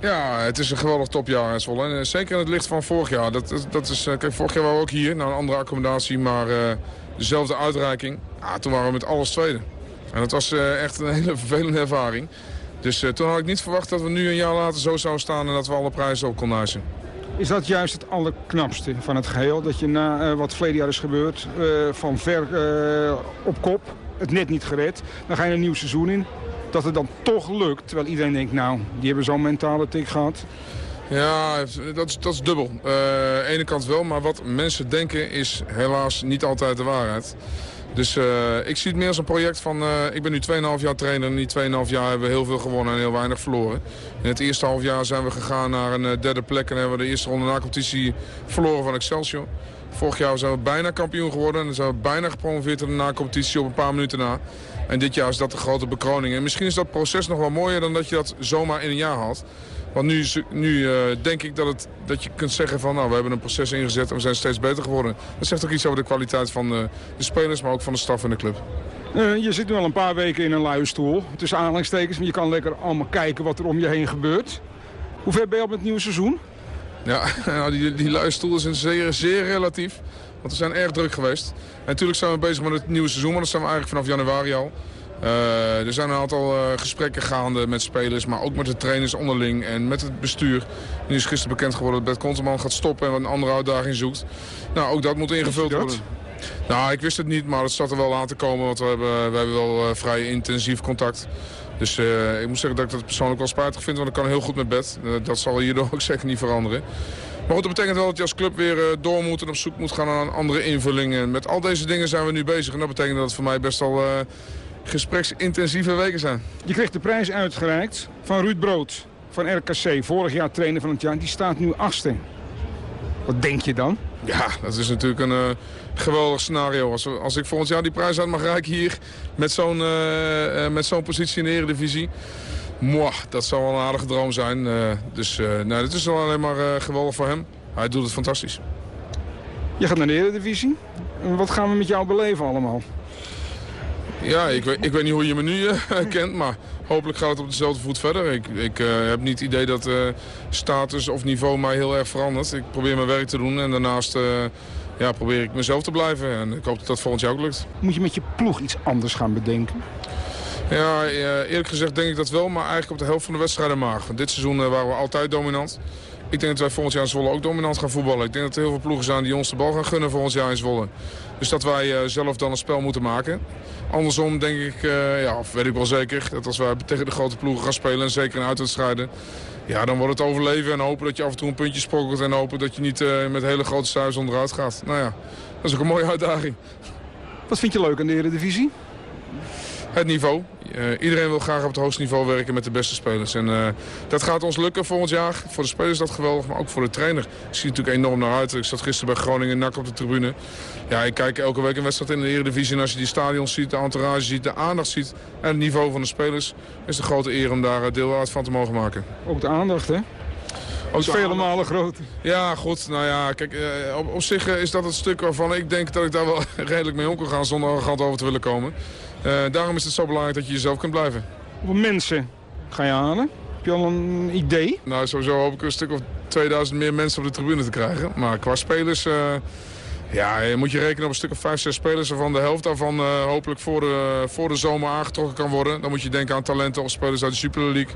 Ja, het is een geweldig topjaar in Zwolle. Eh, zeker in het licht van vorig jaar. Dat, dat, is, eh, kijk, vorig jaar waren we ook hier, naar een andere accommodatie, maar eh, dezelfde uitreiking. Ja, toen waren we met alles tweede. En dat was echt een [LAUGHS] hele vervelende ervaring. Dus toen had ik niet verwacht dat we nu een jaar later zo zouden staan en dat we alle prijzen op konden eisen. Is dat juist het allerknapste van het geheel? Dat je na wat verleden jaar is gebeurd, van ver op kop, het net niet gered. Dan ga je een nieuw seizoen in. Dat het dan toch lukt, terwijl iedereen denkt, nou, die hebben zo'n mentale tik gehad. Ja, dat is, dat is dubbel. Eh, Aan de ene kant wel, maar wat mensen denken is helaas niet altijd de waarheid. Dus eh, ik zie het meer als een project van... eh, ik ben nu 2,5 jaar trainer en die 2,5 jaar hebben we heel veel gewonnen en heel weinig verloren. In het eerste half jaar zijn we gegaan naar een derde plek en hebben we de eerste ronde na competitie verloren van Excelsior. Vorig jaar zijn we bijna kampioen geworden en zijn we bijna gepromoveerd in de na-competitie op een paar minuten na. En dit jaar is dat de grote bekroning. En misschien is dat proces nog wel mooier dan dat je dat zomaar in een jaar had. Want nu, nu eh, denk ik dat, het, dat je kunt zeggen van nou, we hebben een proces ingezet en we zijn steeds beter geworden. Dat zegt ook iets over de kwaliteit van eh, de spelers, maar ook van de staf en de club. Eh, je zit nu al een paar weken in een luie stoel. Tussen aanhalingstekens, maar je kan lekker allemaal kijken wat er om je heen gebeurt. Hoe ver ben je op het nieuwe seizoen? Ja, [LAUGHS] nou, die, die luie stoel is een zeer, zeer relatief. Want we zijn erg druk geweest. En natuurlijk zijn we bezig met het nieuwe seizoen, maar dat zijn we eigenlijk vanaf januari al. Eh, er zijn een aantal eh, gesprekken gaande met spelers, maar ook met de trainers onderling en met het bestuur. Nu is gisteren bekend geworden dat Bert Konteman gaat stoppen en een andere uitdaging zoekt. Nou, ook dat moet ingevuld dat? worden. Nou, ik wist het niet, maar het zat er wel aan te komen, want we hebben, we hebben wel eh, vrij intensief contact. Dus eh, ik moet zeggen dat ik dat persoonlijk wel spijtig vind, want ik kan heel goed met bed. Eh, dat zal hierdoor [LAUGHS] ook zeker niet veranderen. Maar goed, dat betekent wel dat je als club weer eh, door moet en op zoek moet gaan naar een andere invulling. En met al deze dingen zijn we nu bezig. En dat betekent dat het voor mij best eh, gespreksintensieve weken zijn. Je kreeg de prijs uitgereikt van Ruud Brood van RKC. Vorig jaar trainer van het jaar. Die staat nu achtste. Wat denk je dan? Ja, dat is natuurlijk een eh, geweldig scenario. Als, als ik volgend jaar die prijs uit mag reiken hier met zo'n eh, eh, met zo'n positie in de Eredivisie. Dat zou wel een aardige droom zijn. Dus nee, het is wel alleen maar geweldig voor hem. Hij doet het fantastisch. Je gaat naar de Eredivisie. Wat gaan we met jou beleven allemaal? Ja, ik weet, ik weet niet hoe je me nu eh, [LAUGHS] kent, maar hopelijk gaat het op dezelfde voet verder. Ik, ik eh, heb niet het idee dat eh, status of niveau mij heel erg verandert. Ik probeer mijn werk te doen en daarnaast ja, probeer ik mezelf te blijven. En ik hoop dat dat volgend jaar ook lukt. Moet je met je ploeg iets anders gaan bedenken? Ja, eerlijk gezegd denk ik dat wel, maar eigenlijk op de helft van de wedstrijden maar. Dit seizoen waren we altijd dominant. Ik denk dat wij volgend jaar in Zwolle ook dominant gaan voetballen. Ik denk dat er heel veel ploegen zijn die ons de bal gaan gunnen volgend jaar in Zwolle. Dus dat wij zelf dan een spel moeten maken. Andersom denk ik, eh, ja, of weet ik wel zeker, dat als wij tegen de grote ploegen gaan spelen... en zeker in uitwedstrijden, ja, dan wordt het overleven en hopen dat je af en toe een puntje sprokkelt... en hopen dat je niet eh, met hele grote cijfers onderuit gaat. Nou ja, dat is ook een mooie uitdaging. Wat vind je leuk aan de Eredivisie? Het niveau. Eh, iedereen wil graag op het hoogste niveau werken met de beste spelers. En eh, dat gaat ons lukken volgend jaar. Voor de spelers is dat geweldig, maar ook voor de trainer. Ik zie natuurlijk enorm naar uit. Ik zat gisteren bij Groningen NAC op de tribune. Ja, ik kijk elke week een wedstrijd in de Eredivisie. En als je die stadions ziet, de entourage ziet, de aandacht ziet... en het niveau van de spelers, is een grote eer om daar eh, deel uit van te mogen maken. Ook de aandacht, hè? Is de vele malen groter. Ja, goed. Nou ja, kijk, op, op zich is dat het stuk waarvan ik denk dat ik daar wel [LAUGHS] redelijk mee om kan gaan... zonder arrogant over te willen komen. Eh, daarom is het zo belangrijk dat je jezelf kunt blijven. Hoeveel mensen ga je halen? Heb je al een idee? Nou, sowieso hoop ik een stuk of 2000 meer mensen op de tribune te krijgen. Maar qua spelers, eh, ja, je moet je rekenen op een stuk of 5, 6 spelers... waarvan de helft daarvan eh, hopelijk voor de, voor de zomer aangetrokken kan worden. Dan moet je denken aan talenten of spelers uit de Super League.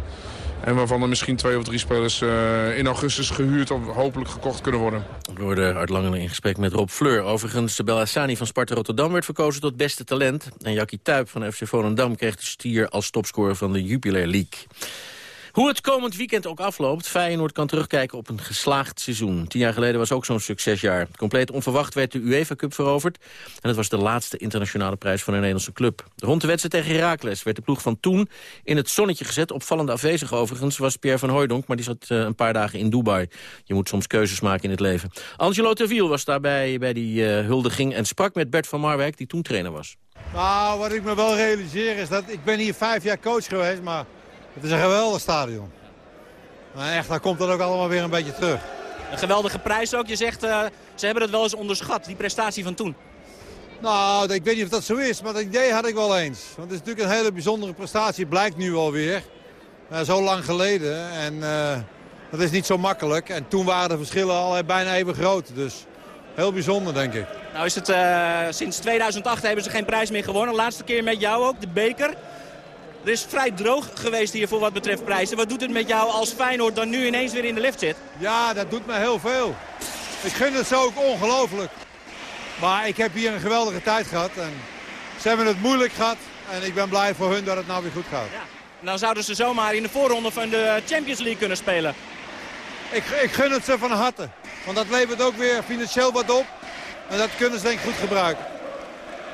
En waarvan er misschien twee of drie spelers eh, in augustus gehuurd of hopelijk gekocht kunnen worden. We worden Art Langen in gesprek met Rob Fleur. Overigens, de Bellassani van Sparta Rotterdam werd verkozen tot beste talent. En Jackie Tuip van FC Volendam kreeg de stier als topscorer van de Jupiler League. Hoe het komend weekend ook afloopt, Feyenoord kan terugkijken op een geslaagd seizoen. Tien jaar geleden was ook zo'n succesjaar. Compleet onverwacht werd de UEFA Cup veroverd. En het was de laatste internationale prijs van een Nederlandse club. Rond de wedstrijd tegen Heracles werd de ploeg van toen in het zonnetje gezet. Opvallend afwezig overigens was Pierre van Hooijdonk, maar die zat eh, een paar dagen in Dubai. Je moet soms keuzes maken in het leven. Angelo Terwiel was daarbij bij die eh, huldiging en sprak met Bert van Marwijk, die toen trainer was. Nou, wat ik me wel realiseer is dat ik ben hier vijf jaar coach geweest, maar het is een geweldig stadion. En echt, daar komt dat ook allemaal weer een beetje terug. Een geweldige prijs ook. Je zegt, eh, ze hebben het wel eens onderschat, die prestatie van toen. Nou, ik weet niet of dat zo is, maar dat idee had ik wel eens. Want het is natuurlijk een hele bijzondere prestatie, blijkt nu alweer. Uh, zo lang geleden. En eh, dat is niet zo makkelijk. En toen waren de verschillen al bijna even groot. Dus heel bijzonder, denk ik. Nou is het, sinds 2008 hebben ze geen prijs meer gewonnen. Laatste keer met jou ook, de beker. Er is vrij droog geweest hier voor wat betreft prijzen. Wat doet het met jou als Feyenoord dan nu ineens weer in de lift zit? Ja, dat doet me heel veel. Ik gun het zo ook ongelooflijk. Maar ik heb hier een geweldige tijd gehad. En ze hebben het moeilijk gehad. En ik ben blij voor hun dat het nou weer goed gaat. En dan zouden ze zomaar in de voorronde van de Champions League kunnen spelen. Ik, ik gun het ze van harte. Want dat levert ook weer financieel wat op. En dat kunnen ze denk ik goed gebruiken.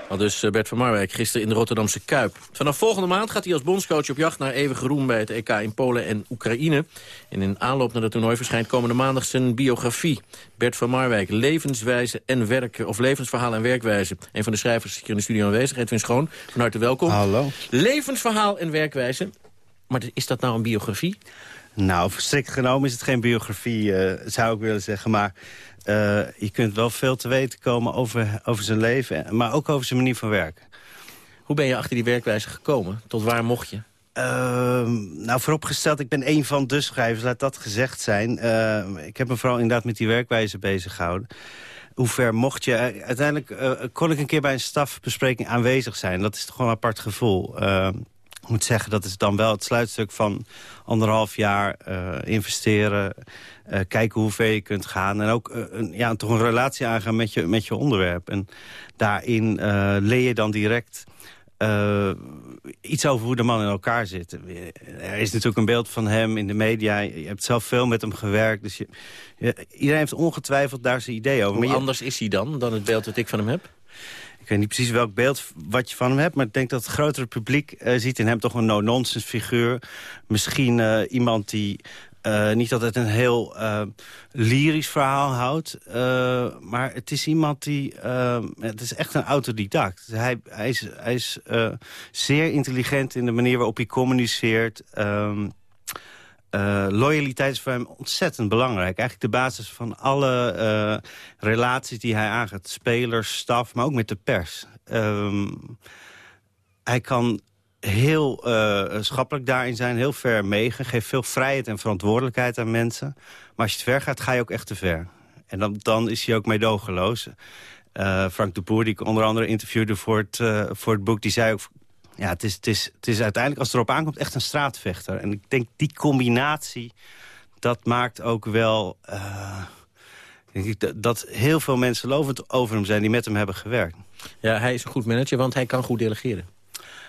Al dus eh, Bert van Marwijk gisteren in de Rotterdamse Kuip. Vanaf volgende maand gaat hij als bondscoach op jacht naar eeuwige roem bij het EK in Polen en Oekraïne. En in aanloop naar het toernooi verschijnt komende maandag zijn biografie. Bert van Marwijk, levenswijze en werk, of levensverhaal en werkwijze. Een van de schrijvers is hier in de studio aanwezig, Edwin Schoon. Van harte welkom. Hallo. Levensverhaal en werkwijze. Maar is dat nou een biografie? Nou, strikt genomen is het geen biografie, eh, zou ik willen zeggen. Maar eh, je kunt wel veel te weten komen over, over zijn leven... maar ook over zijn manier van werken. Hoe ben je achter die werkwijze gekomen? Tot waar mocht je? Ehm, nou, vooropgesteld, ik ben een van de schrijvers, laat dat gezegd zijn. Ehm, ik heb me vooral inderdaad met die werkwijze bezig gehouden. Hoe ver mocht je... eh, Uiteindelijk eh, kon ik een keer bij een stafbespreking aanwezig zijn. Dat is toch gewoon een apart gevoel. Ik moet zeggen, dat is dan wel het sluitstuk van anderhalf jaar eh, investeren. eh, kijken hoe ver je kunt gaan. En ook eh, een, ja, toch een relatie aangaan met je, met je onderwerp. En daarin leer je dan direct iets over hoe de man in elkaar zit. Er is natuurlijk een beeld van hem in de media. Je hebt zelf veel met hem gewerkt. Dus je, je- iedereen heeft ongetwijfeld daar zijn idee over. Hoe Maar je- anders is hij dan, dan het beeld dat ik van hem heb? Ik weet niet precies welk beeld wat je van hem hebt... maar ik denk dat het grotere publiek eh, ziet in hem toch een no-nonsense figuur. Misschien eh, iemand die eh, niet altijd een heel lyrisch verhaal houdt. maar het is iemand die... het is echt een autodidact. Hij, hij is, hij is zeer intelligent in de manier waarop hij communiceert... Ehm, eh, loyaliteit is voor hem ontzettend belangrijk. Eigenlijk de basis van alle eh, relaties die hij aangaat. Spelers, staf, maar ook met de pers. Ehm, hij kan heel eh, schappelijk daarin zijn, heel ver meegaan. Geeft veel vrijheid en verantwoordelijkheid aan mensen. Maar als je te ver gaat, ga je ook echt te ver. En dan, dan is hij ook meedogenloos. Eh, Frank de Boer, die ik onder andere interviewde voor het, voor het boek... die zei ook, ja, het is, het, is, het is uiteindelijk, als het erop aankomt, echt een straatvechter. En ik denk, die combinatie, dat maakt ook wel... eh, dat, heel veel mensen lovend over hem zijn die met hem hebben gewerkt. Ja, hij is een goed manager, want hij kan goed delegeren.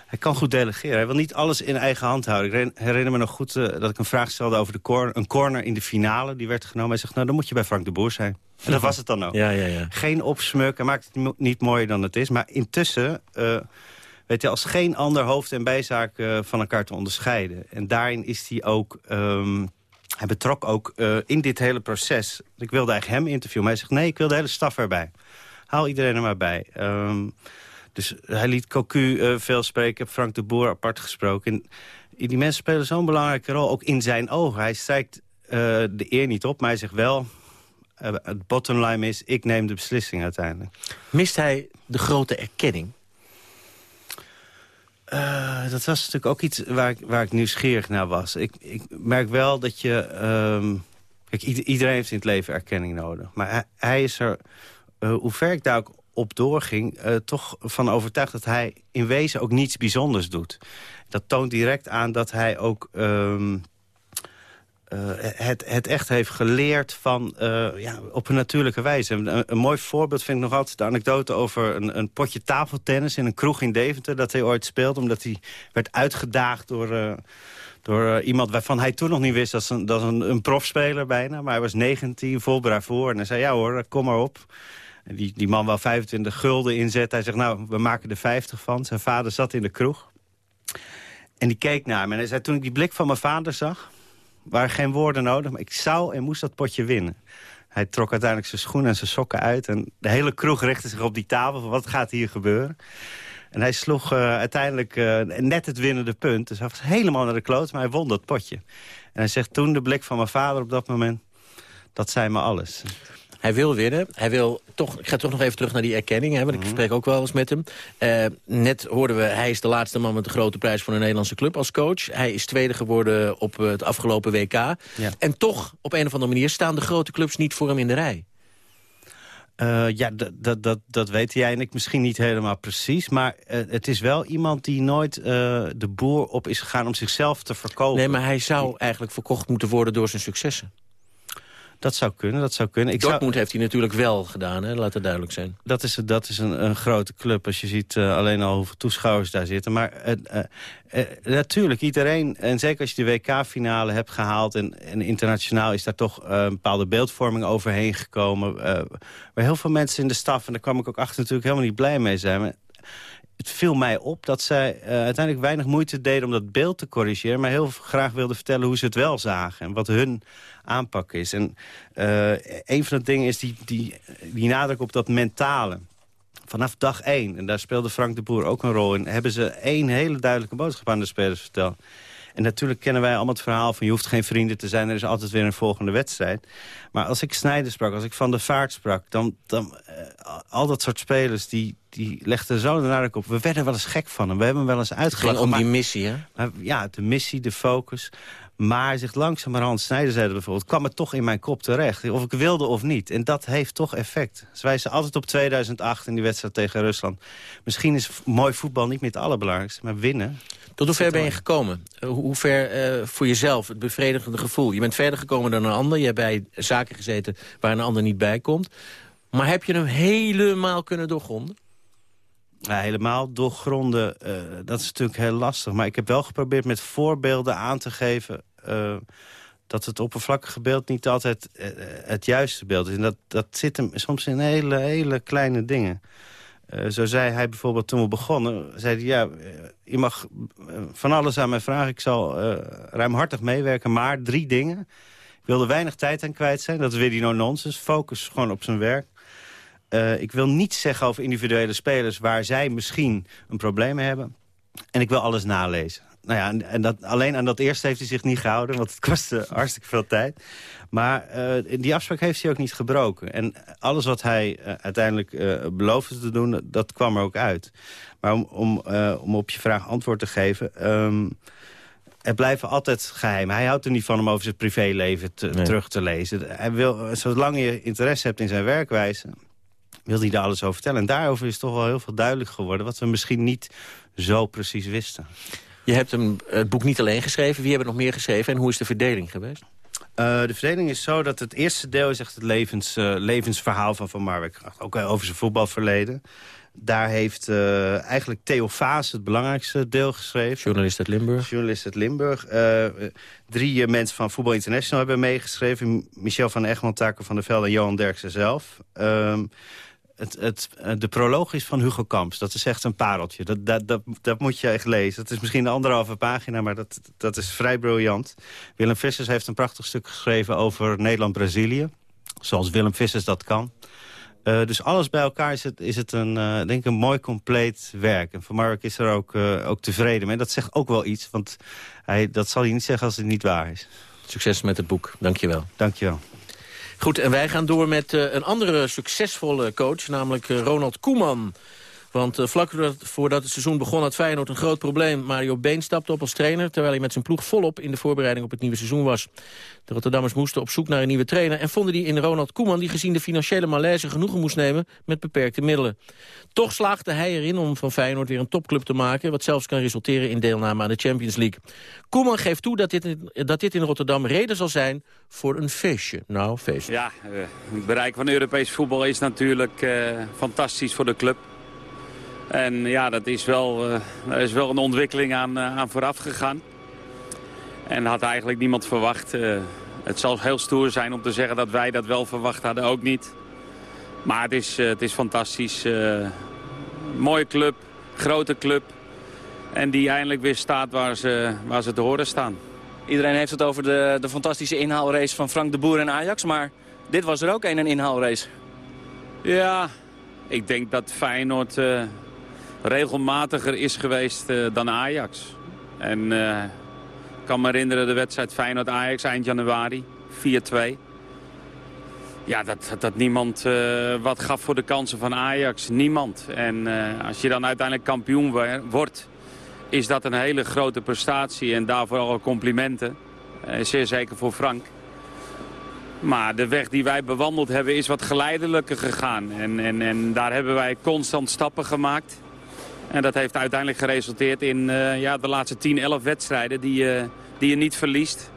Hij kan goed delegeren. Hij wil niet alles in eigen hand houden. Ik herinner- me nog goed eh, dat ik een vraag stelde over de cor een corner in de finale. Die werd genomen. Hij zegt, nou, dan moet je bij Frank de Boer zijn. En dat was het dan ook. Ja, ja, ja. Geen opsmuk. Hij maakt het niet mooier dan het is. Maar intussen eh, weet je, als geen ander hoofd- en bijzaak eh, van elkaar te onderscheiden. En daarin is hij ook... ehm, hij betrok ook eh, in dit hele proces. Ik wilde eigenlijk hem interviewen, maar hij zegt... nee, ik wil de hele staf erbij. Haal iedereen er maar bij. Ehm, dus hij liet Cocu eh, veel spreken. Frank de Boer apart gesproken. En die mensen spelen zo'n belangrijke rol, ook in zijn ogen. Hij strijkt de eer niet op, maar hij zegt wel... het bottom line is, ik neem de beslissing uiteindelijk. Mist hij de grote erkenning? Eh, dat was natuurlijk ook iets waar ik, waar ik nieuwsgierig naar was. Ik, ik merk wel dat je... ehm, kijk, ieder- iedereen heeft in het leven erkenning nodig. Maar hij, is er, eh, hoe ver ik daar ook op doorging... eh, toch van overtuigd dat hij in wezen ook niets bijzonders doet. Dat toont direct aan dat hij ook... ehm, eh, het, het echt heeft geleerd van, eh, ja, op een natuurlijke wijze. Een, mooi voorbeeld vind ik nog altijd de anekdote over een, een potje tafeltennis in een kroeg in Deventer dat hij ooit speelde, omdat hij werd uitgedaagd door, eh, door iemand waarvan hij toen nog niet wist dat is een, dat een, een profspeler bijna. Maar hij was 19, vol bravoer en hij zei ja hoor, kom maar op. En die, die man wou 25 gulden inzetten. Hij zegt nou, we maken er 50 van. Zijn vader zat in de kroeg. En die keek naar hem en hij zei toen ik die blik van mijn vader zag waren geen woorden nodig, maar ik zou en moest dat potje winnen. Hij trok uiteindelijk zijn schoenen en zijn sokken uit... en de hele kroeg richtte zich op die tafel van wat gaat hier gebeuren. En hij sloeg eh, uiteindelijk eh, net het winnende punt. Dus hij was helemaal naar de kloot, maar hij won dat potje. En hij zegt toen de blik van mijn vader op dat moment... dat zei me alles. Hij wil winnen. Hij wil toch, ik ga toch nog even terug naar die erkenning. Hè, want ik spreek ook wel eens met hem. Eh, net hoorden we, hij is de laatste man met de grote prijs voor een Nederlandse club als coach. Hij is tweede geworden op eh, het afgelopen WK. En toch, op een of andere manier, staan de grote clubs niet voor hem in de rij. Eh, ja, dat- dat, dat, dat weten jij en ik misschien niet helemaal precies. Maar het is wel iemand die nooit de boer op is gegaan om zichzelf te verkopen. Nee, maar hij zou eigenlijk verkocht moeten worden door zijn successen. Dat zou kunnen, dat zou kunnen. Ik zou- Dortmund heeft hij natuurlijk wel gedaan, hè? laat het duidelijk zijn. Dat is, dat is een, een grote club als je ziet eh, alleen al hoeveel toeschouwers daar zitten. Maar eh, eh, natuurlijk, iedereen, en zeker als je de WK-finale hebt gehaald... En, en internationaal is daar toch een bepaalde beeldvorming overheen gekomen... waar heel veel mensen in de staf, en daar kwam ik ook achter natuurlijk helemaal niet blij mee zijn... Maar het viel mij op dat zij uiteindelijk weinig moeite deden om dat beeld te corrigeren... maar heel graag wilden vertellen hoe ze het wel zagen en wat hun aanpak is. En eh, een van de dingen is die, die, die nadruk op dat mentale. Vanaf dag één, en daar speelde Frank de Boer ook een rol in... hebben ze één hele duidelijke boodschap aan de spelers verteld. En natuurlijk kennen wij allemaal het verhaal van... je hoeft geen vrienden te zijn, er is altijd weer een volgende wedstrijd. Maar als ik Snijder sprak, als ik Van der Vaart sprak... dan, dan eh, al dat soort spelers die, die legde zo de nadruk op. We werden wel eens gek van hem. We hebben hem wel eens uitgelachen. ging om die missie, hè? maar ja, de missie, de focus. Maar zich langzamerhand, Snijder zei bijvoorbeeld... kwam het toch in mijn kop terecht, of ik wilde of niet. En dat heeft toch effect. Ze wijzen altijd op 2008 in die wedstrijd tegen Rusland. Misschien is mooi voetbal niet meer het allerbelangrijkste, maar winnen... Tot hoe ver ben je gekomen? Eh, Hoe ver eh, voor jezelf, het bevredigende gevoel? Je bent verder gekomen dan een ander. Je hebt bij zaken gezeten waar een ander niet bij komt. Maar heb je hem helemaal kunnen doorgronden? Ja, helemaal doorgronden, eh, dat is natuurlijk heel lastig. Maar ik heb wel geprobeerd met voorbeelden aan te geven... dat het oppervlakkige beeld niet altijd het juiste beeld is. En dat, dat zit hem soms in hele, hele kleine dingen. Eh, zo zei hij bijvoorbeeld toen we begonnen... zei hij, ja, eh, je mag eh, van alles aan mij vragen. Ik zal ruimhartig meewerken, maar drie dingen. Ik wil er weinig tijd aan kwijt zijn. Dat is weer die no-nonsense. Focus gewoon op zijn werk. Ik wil niets zeggen over individuele spelers... waar zij misschien een probleem hebben. En ik wil alles nalezen. Nou ja, en, dat, alleen aan dat eerste heeft hij zich niet gehouden... want het kostte [LAUGHS] hartstikke veel tijd. Maar eh, die afspraak heeft hij ook niet gebroken. En alles wat hij eh, uiteindelijk eh, beloofde te doen, dat kwam er ook uit. Maar om, om, om op je vraag antwoord te geven... ehm, er blijven altijd geheimen. Hij houdt er niet van om over zijn privéleven te- Nee. terug te lezen. Hij wil, zolang je interesse hebt in zijn werkwijze wil hij daar alles over vertellen. En daarover is toch wel heel veel duidelijk geworden... wat we misschien niet zo precies wisten. Je hebt hem, het boek niet alleen geschreven. Wie hebben nog meer geschreven en hoe is de verdeling geweest? Eh, de verdeling is zo dat het eerste deel is echt het levens, eh, levensverhaal van Van Marwijk. Ook eh, over zijn voetbalverleden. Daar heeft eigenlijk Theo Vaas het belangrijkste deel geschreven. Journalist uit Limburg. Journalist uit Limburg. Drie mensen van Voetbal International hebben meegeschreven. Michel van Egmond, Taco van der Velde en Johan Derksen zelf. Ehm, het, het, eh, de proloog is van Hugo Kamps. Dat is echt een pareltje. Dat, dat, dat, dat moet je echt lezen. Het is misschien een anderhalve pagina, maar dat, dat is vrij briljant. Willem Vissers heeft een prachtig stuk geschreven over Nederland-Brazilië. Zoals Willem Vissers dat kan. Eh, dus alles bij elkaar is het, is het een, eh, denk ik een mooi compleet werk. En Van Marwijk is er ook, ook tevreden mee. Dat zegt ook wel iets, want hij, dat zal hij niet zeggen als het niet waar is. Succes met het boek. Dankjewel. Dankjewel. Goed, en wij gaan door met eh, een andere succesvolle coach, namelijk eh, Ronald Koeman. Want eh, vlak voordat, het seizoen begon had Feyenoord een groot probleem. Mario Been stapte op als trainer, terwijl hij met zijn ploeg volop in de voorbereiding op het nieuwe seizoen was. De Rotterdammers moesten op zoek naar een nieuwe trainer en vonden die in Ronald Koeman, die gezien de financiële malaise genoegen moest nemen met beperkte middelen. Toch slaagde hij erin om van Feyenoord weer een topclub te maken, wat zelfs kan resulteren in deelname aan de Champions League. Koeman geeft toe dat dit, in- dat dit in Rotterdam reden zal zijn voor een feestje. Nou, feestje. Ja, eh, het bereik van Europees voetbal is natuurlijk eh, fantastisch voor de club. En ja, dat is wel, eh, er is wel een ontwikkeling aan, eh, aan vooraf gegaan. En had eigenlijk niemand verwacht. Eh, het zal heel stoer zijn om te zeggen dat wij dat wel verwacht hadden, ook niet. Maar het is, het is fantastisch. mooie club, grote club. En die eindelijk weer staat waar ze, waar ze te horen staan. Iedereen heeft het over de, de fantastische inhaalrace van Frank de Boer en Ajax. Maar dit was er ook een, een inhaalrace. Ja, ik denk dat Feyenoord regelmatiger is geweest eh, dan Ajax. En eh, ik kan me herinneren de wedstrijd Feyenoord-Ajax eind januari, 4-2. Ja, dat, dat niemand eh, wat gaf voor de kansen van Ajax. Niemand. En als je dan uiteindelijk kampioen wordt, is dat een hele grote prestatie. En daarvoor al complimenten. Eh, zeer zeker voor Frank. Maar de weg die wij bewandeld hebben is wat geleidelijker gegaan. En, en, en daar hebben wij constant stappen gemaakt. En dat heeft uiteindelijk geresulteerd in eh, ja, de laatste 10, 11 wedstrijden die je, die je niet verliest.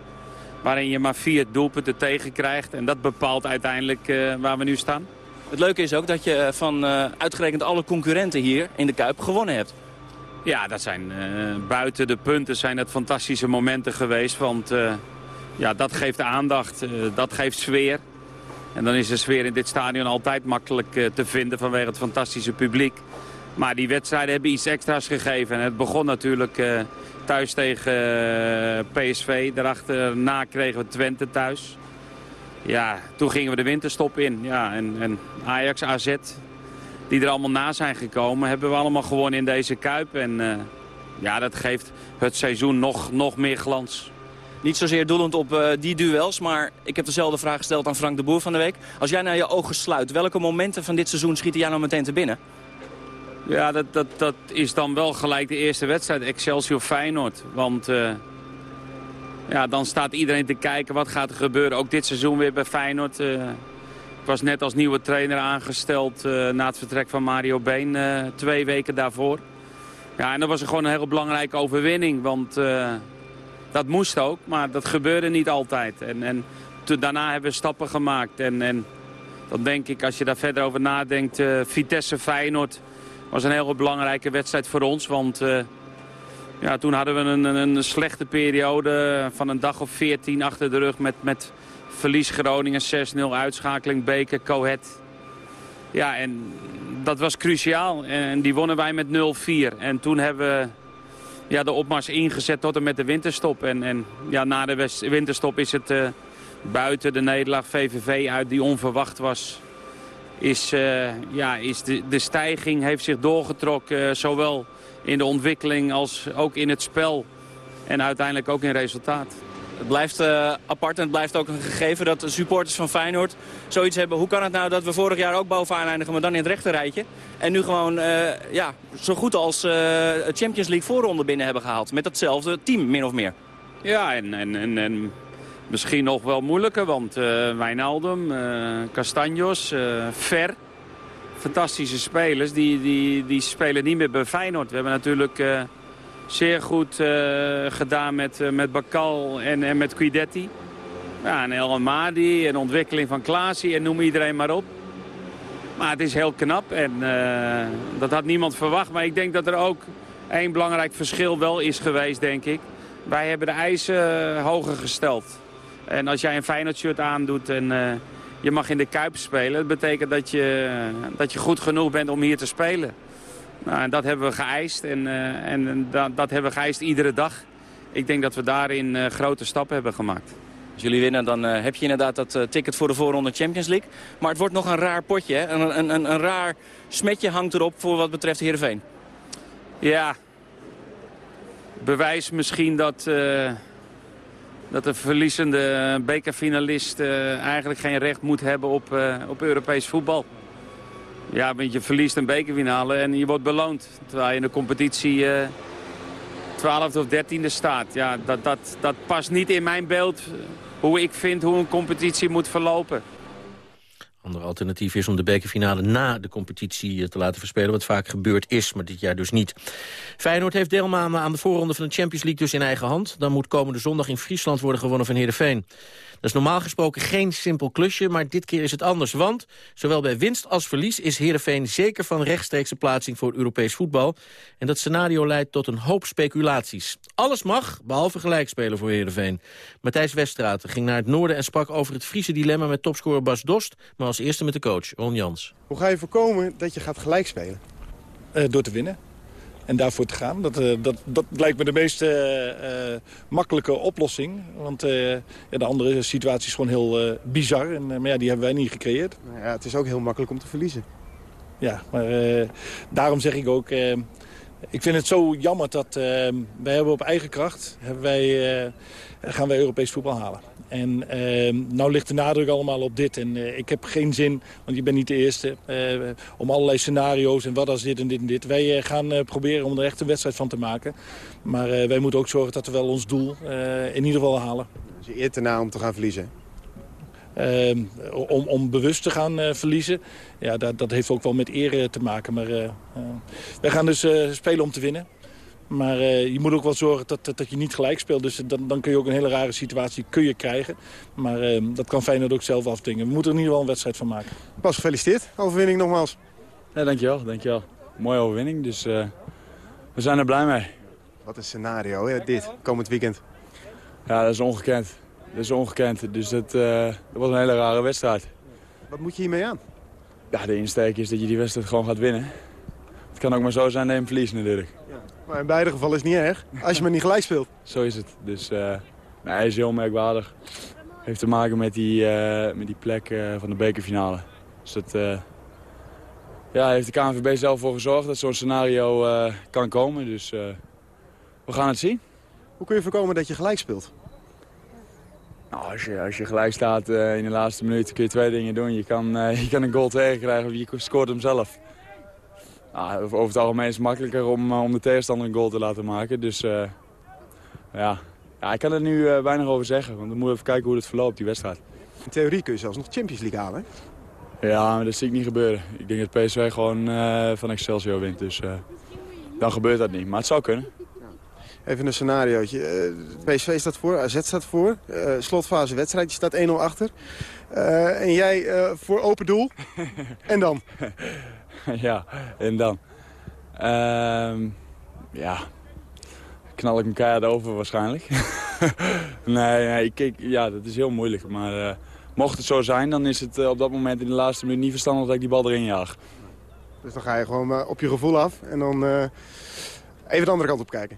Waarin je maar vier doelpunten tegenkrijgt. En dat bepaalt uiteindelijk eh, waar we nu staan. Het leuke is ook dat je eh, van eh, uitgerekend alle concurrenten hier in de Kuip gewonnen hebt. Ja, dat zijn eh, buiten de punten zijn het fantastische momenten geweest. Want eh, ja, dat geeft aandacht, eh, dat geeft sfeer. En dan is de sfeer in dit stadion altijd makkelijk eh, te vinden vanwege het fantastische publiek. Maar die wedstrijden hebben iets extra's gegeven. En het begon natuurlijk eh, thuis tegen eh, PSV. Daarachterna kregen we Twente thuis. Ja, toen gingen we de winterstop in. Ja, en, en Ajax, AZ, die er allemaal na zijn gekomen, hebben we allemaal gewonnen in deze Kuip. En eh, ja, dat geeft het seizoen nog, nog meer glans. Niet zozeer doelend op die duels, maar ik heb dezelfde vraag gesteld aan Frank de Boer van de week. Als jij nou je ogen sluit, welke momenten van dit seizoen schieten jij nou meteen te binnen? Ja, dat, dat, dat is dan wel gelijk de eerste wedstrijd, Excelsior-Feyenoord. Want eh, ja, dan staat iedereen te kijken wat gaat er gebeuren. Ook dit seizoen weer bij Feyenoord. eh. ik was net als nieuwe trainer aangesteld eh, na het vertrek van Mario Been twee weken daarvoor. Ja, en dat was gewoon een heel belangrijke overwinning. Want dat moest ook, maar dat gebeurde niet altijd. En, en daarna hebben we stappen gemaakt. En, en dan denk ik, als je daar verder over nadenkt... Vitesse-Feyenoord was een heel belangrijke wedstrijd voor ons. Want eh, ja, toen hadden we een, een, slechte periode van een dag of 14 achter de rug... met, met verlies Groningen 6-0, uitschakeling Beker, Cohet. Ja, en dat was cruciaal. En die wonnen wij met 0-4. En toen hebben we ja, de opmars ingezet tot en met de winterstop. En, en ja, na de winterstop is het eh, buiten de nederlaag VVV uit die onverwacht was... Is, eh, ja, is de, de stijging heeft zich doorgetrokken, eh, zowel in de ontwikkeling als ook in het spel. En uiteindelijk ook in resultaat. Het blijft eh, apart en het blijft ook een gegeven dat de supporters van Feyenoord zoiets hebben. Hoe kan het nou dat we vorig jaar ook bovenaan eindigen, maar dan in het rechterrijtje? En nu gewoon ja, zo goed als eh Champions League voorronde binnen hebben gehaald. Met datzelfde team, min of meer. Ja, en, en, en, en misschien nog wel moeilijker, want eh Wijnaldum, eh Castanjos, eh Ver, fantastische spelers, die, die, die spelen niet meer bij Feyenoord. We hebben natuurlijk zeer goed gedaan met, met Bakal en, en met Guidetti. Ja, en El Amadi en ontwikkeling van Klaasie en noem iedereen maar op. Maar het is heel knap en dat had niemand verwacht. Maar ik denk dat er ook één belangrijk verschil wel is geweest, denk ik. Wij hebben de eisen hoger gesteld. En als jij een Feyenoord shirt aandoet en eh, je mag in de Kuip spelen... dat betekent dat je, dat je goed genoeg bent om hier te spelen. Nou, en dat hebben we geëist en, eh, en dat, dat hebben we geëist iedere dag. Ik denk dat we daarin eh, grote stappen hebben gemaakt. Als jullie winnen, dan heb je inderdaad dat ticket voor de voorronde Champions League. Maar het wordt nog een raar potje, hè? Een, een, een, een raar smetje hangt erop voor wat betreft Heerenveen. Ja, bewijs misschien dat, dat de verliezende bekerfinalist eh, eigenlijk geen recht moet hebben op, eh, op Europees voetbal. Ja, want je verliest een bekerfinale en je wordt beloond. Terwijl je in de competitie eh 12e of 13e staat. Ja, dat, dat, dat past niet in mijn beeld hoe ik vind hoe een competitie moet verlopen. Ander alternatief is om de bekerfinale na de competitie eh, te laten verspelen... wat vaak gebeurd is, maar dit jaar dus niet. Feyenoord heeft deelname aan de voorronde van de Champions League dus in eigen hand. Dan moet komende zondag in Friesland worden gewonnen van Heerenveen. Dat is normaal gesproken geen simpel klusje, maar dit keer is het anders. Want zowel bij winst als verlies is Heerenveen zeker van rechtstreekse plaatsing voor Europees voetbal. En dat scenario leidt tot een hoop speculaties. Alles mag, behalve gelijkspelen voor Heerenveen. Matthijs Westraat ging naar het noorden en sprak over het Friese dilemma met topscorer Bas Dost. Maar als eerste met de coach, Ron Jans. Hoe ga je voorkomen dat je gaat gelijk spelen? Eh, door te winnen. En daarvoor te gaan. Dat, eh, dat, dat lijkt me de meest eh, eh, makkelijke oplossing. Want ja, de andere situatie is gewoon heel bizar. En, maar ja, die hebben wij niet gecreëerd. Nou ja, het is ook heel makkelijk om te verliezen. Ja, maar daarom zeg ik ook... ik vind het zo jammer dat wij hebben op eigen kracht... Hebben wij, gaan wij Europees voetbal halen. En eh, nou ligt de nadruk allemaal op dit. En eh, ik heb geen zin, want je bent niet de eerste... eh, om allerlei scenario's en wat als dit en dit en dit. Wij eh, gaan proberen om er echt een wedstrijd van te maken. Maar wij moeten ook zorgen dat we wel ons doel in ieder geval halen. Dus je eert erna om te gaan verliezen. Ehm, om, om bewust te gaan verliezen, ja, dat, dat heeft ook wel met eer te maken. Maar wij gaan dus spelen om te winnen. Maar eh, je moet ook wel zorgen dat, dat, dat je niet gelijk speelt. Dus dan, dan kun je ook een hele rare situatie kun je krijgen. Maar eh, dat kan Feyenoord ook zelf afdwingen. We moeten er in ieder geval een wedstrijd van maken. Pas gefeliciteerd. Overwinning nogmaals. Ja, dankjewel, dankjewel. Mooie overwinning, dus eh, we zijn er blij mee. Wat een scenario, hè, dit, komend weekend. Ja, dat is ongekend. Dat is ongekend, dus dat, eh, dat was een hele rare wedstrijd. Wat moet je hiermee aan? Ja, de insteek is dat je die wedstrijd gewoon gaat winnen. Het kan ook maar zo zijn dat je hem verliest natuurlijk. Maar in beide gevallen is het niet erg, als je maar niet gelijk speelt. Zo is het. Dus eh, nee, hij is heel merkwaardig. Heeft te maken met die, eh, met die plek eh, van de bekerfinale. Dus dat ja, heeft de KNVB zelf voor gezorgd dat zo'n scenario kan komen. Dus we gaan het zien. Hoe kun je voorkomen dat je gelijk speelt? Nou, als, je, als je gelijk staat in de laatste minuut kun je twee dingen doen. Je kan, [LAUGHS] je kan een goal tegenkrijgen of je scoort hem zelf. Over het algemeen is het makkelijker om, om de tegenstander een goal te laten maken. Dus uh, ja. ja, ik kan er nu uh, weinig over zeggen. Want dan moeten we even kijken hoe het verloopt, die wedstrijd. In theorie kun je zelfs nog Champions League halen, hè? Ja, maar dat zie ik niet gebeuren. Ik denk dat PSV gewoon uh, van Excelsior wint. Dus dan gebeurt dat niet. Maar het zou kunnen. Even een scenariootje. PSV staat voor, AZ staat voor. slotfase wedstrijd, je staat 1-0 achter. en jij voor open doel. [LAUGHS] en dan? [LAUGHS] ja, en dan? Uh, ja, knal ik elkaar over waarschijnlijk. [LAUGHS] nee, nee ik, ja, dat is heel moeilijk. Maar uh, mocht het zo zijn, dan is het uh, op dat moment in de laatste minuut niet verstandig dat ik die bal erin jaag. Dus dan ga je gewoon uh, op je gevoel af en dan even de andere kant op kijken.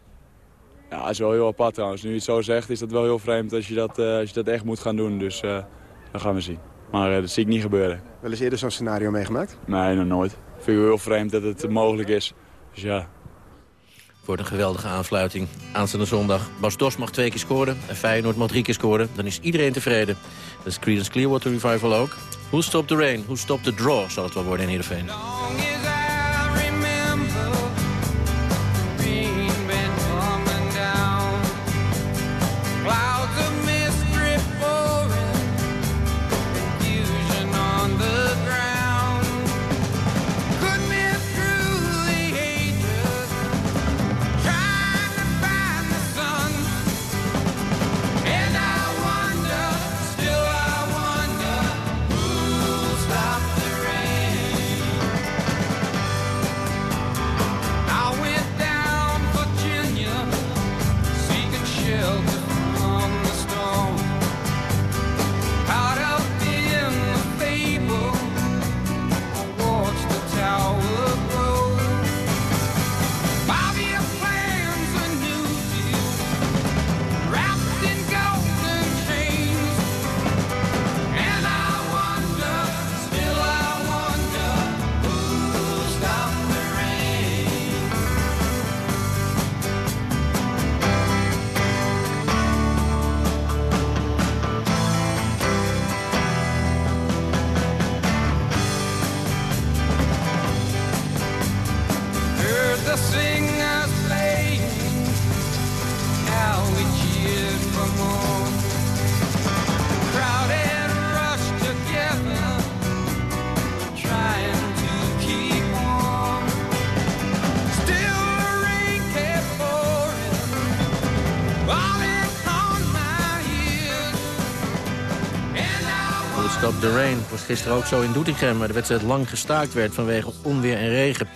Ja, dat is wel heel apart trouwens. Nu je het zo zegt, is dat wel heel vreemd als je dat, als je dat echt moet gaan doen. Dus dat gaan we zien. Maar dat zie ik niet gebeuren. Wel eens eerder zo'n scenario meegemaakt? Nee, nog nooit vind ik heel vreemd dat het mogelijk is. Dus ja. Wordt een geweldige aansluiting. Aanstaande zondag. Bas Dos mag twee keer scoren en Feyenoord mag drie keer scoren. Dan is iedereen tevreden. Dat is Creedence Clearwater Revival ook. Who stopped the rain? Who stopped the draw? Zal het wel worden in Heerenveen. Gisteren ook zo in Doetinchem... waar de wedstrijd lang gestaakt werd vanwege onweer en regen.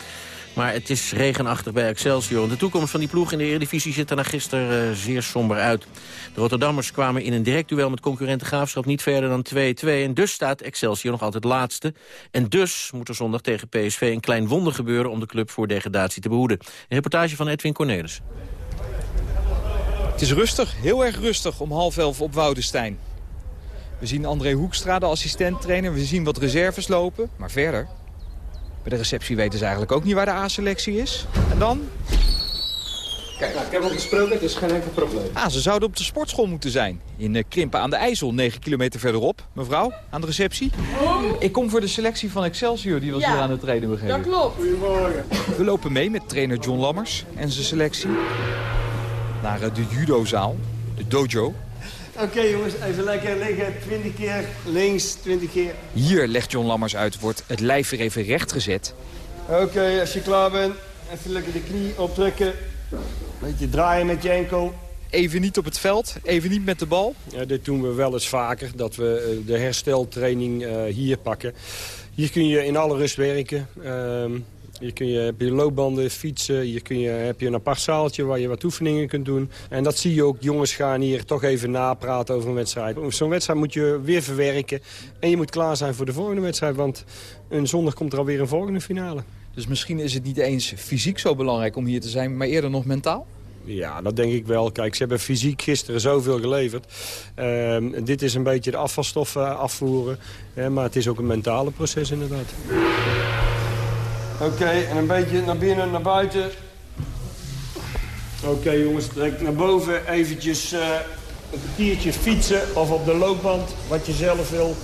Maar het is regenachtig bij Excelsior. De toekomst van die ploeg in de Eredivisie ziet er na gisteren uh, zeer somber uit. De Rotterdammers kwamen in een direct duel met concurrenten Graafschap niet verder dan 2-2. En dus staat Excelsior nog altijd laatste. En dus moet er zondag tegen PSV een klein wonder gebeuren... om de club voor degradatie te behoeden. Een reportage van Edwin Cornelis. Het is rustig, heel erg rustig om half elf op Woudenstein. We zien André Hoekstra, de assistent-trainer. We zien wat reserves lopen. Maar verder, bij de receptie weten ze eigenlijk ook niet waar de A-selectie is. En dan... Kijk, nou, ik heb al gesproken, het is geen enkel probleem. Ah, ze zouden op de sportschool moeten zijn. In uh, Krimpen aan de IJssel, 9 kilometer verderop. Mevrouw, aan de receptie. Ik kom voor de selectie van Excelsior, die was hier aan het trainen begrepen. Dat klopt. Goedemorgen. We lopen mee met trainer John Lammers en zijn selectie. Naar uh, de judozaal, de dojo. Oké jongens, even lekker liggen. 20 keer links, 20 keer. Hier, legt John Lammers uit, wordt het lijf weer even recht gezet. Oké, als je klaar bent, even lekker de knie optrekken. Beetje draaien met je enkel. Even niet op het veld, even niet met de bal. Ja, dit doen we wel eens vaker, dat we eh, de hersteltraining uh, hier pakken. Hier kun je in alle rust werken. Uh, hier kun je, heb je loopbanden, fietsen. Hier kun je, heb je een apart zaaltje waar je wat oefeningen kunt doen. En dat zie je ook. Jongens gaan hier toch even napraten over een wedstrijd. Zo'n wedstrijd moet je weer verwerken. En je moet klaar zijn voor de volgende wedstrijd. Want een zondag komt er alweer een volgende finale. Dus misschien is het niet eens fysiek zo belangrijk om hier te zijn, maar eerder nog mentaal? Ja, dat denk ik wel. Kijk, ze hebben fysiek gisteren zoveel geleverd. Uh, dit is een beetje de afvalstoffen afvoeren. maar het is ook een mentale proces inderdaad. Oké, en een beetje naar binnen, naar buiten. Oké jongens, direct naar boven. Eventjes uh, een kwartiertje fietsen of op de loopband, wat je zelf wil.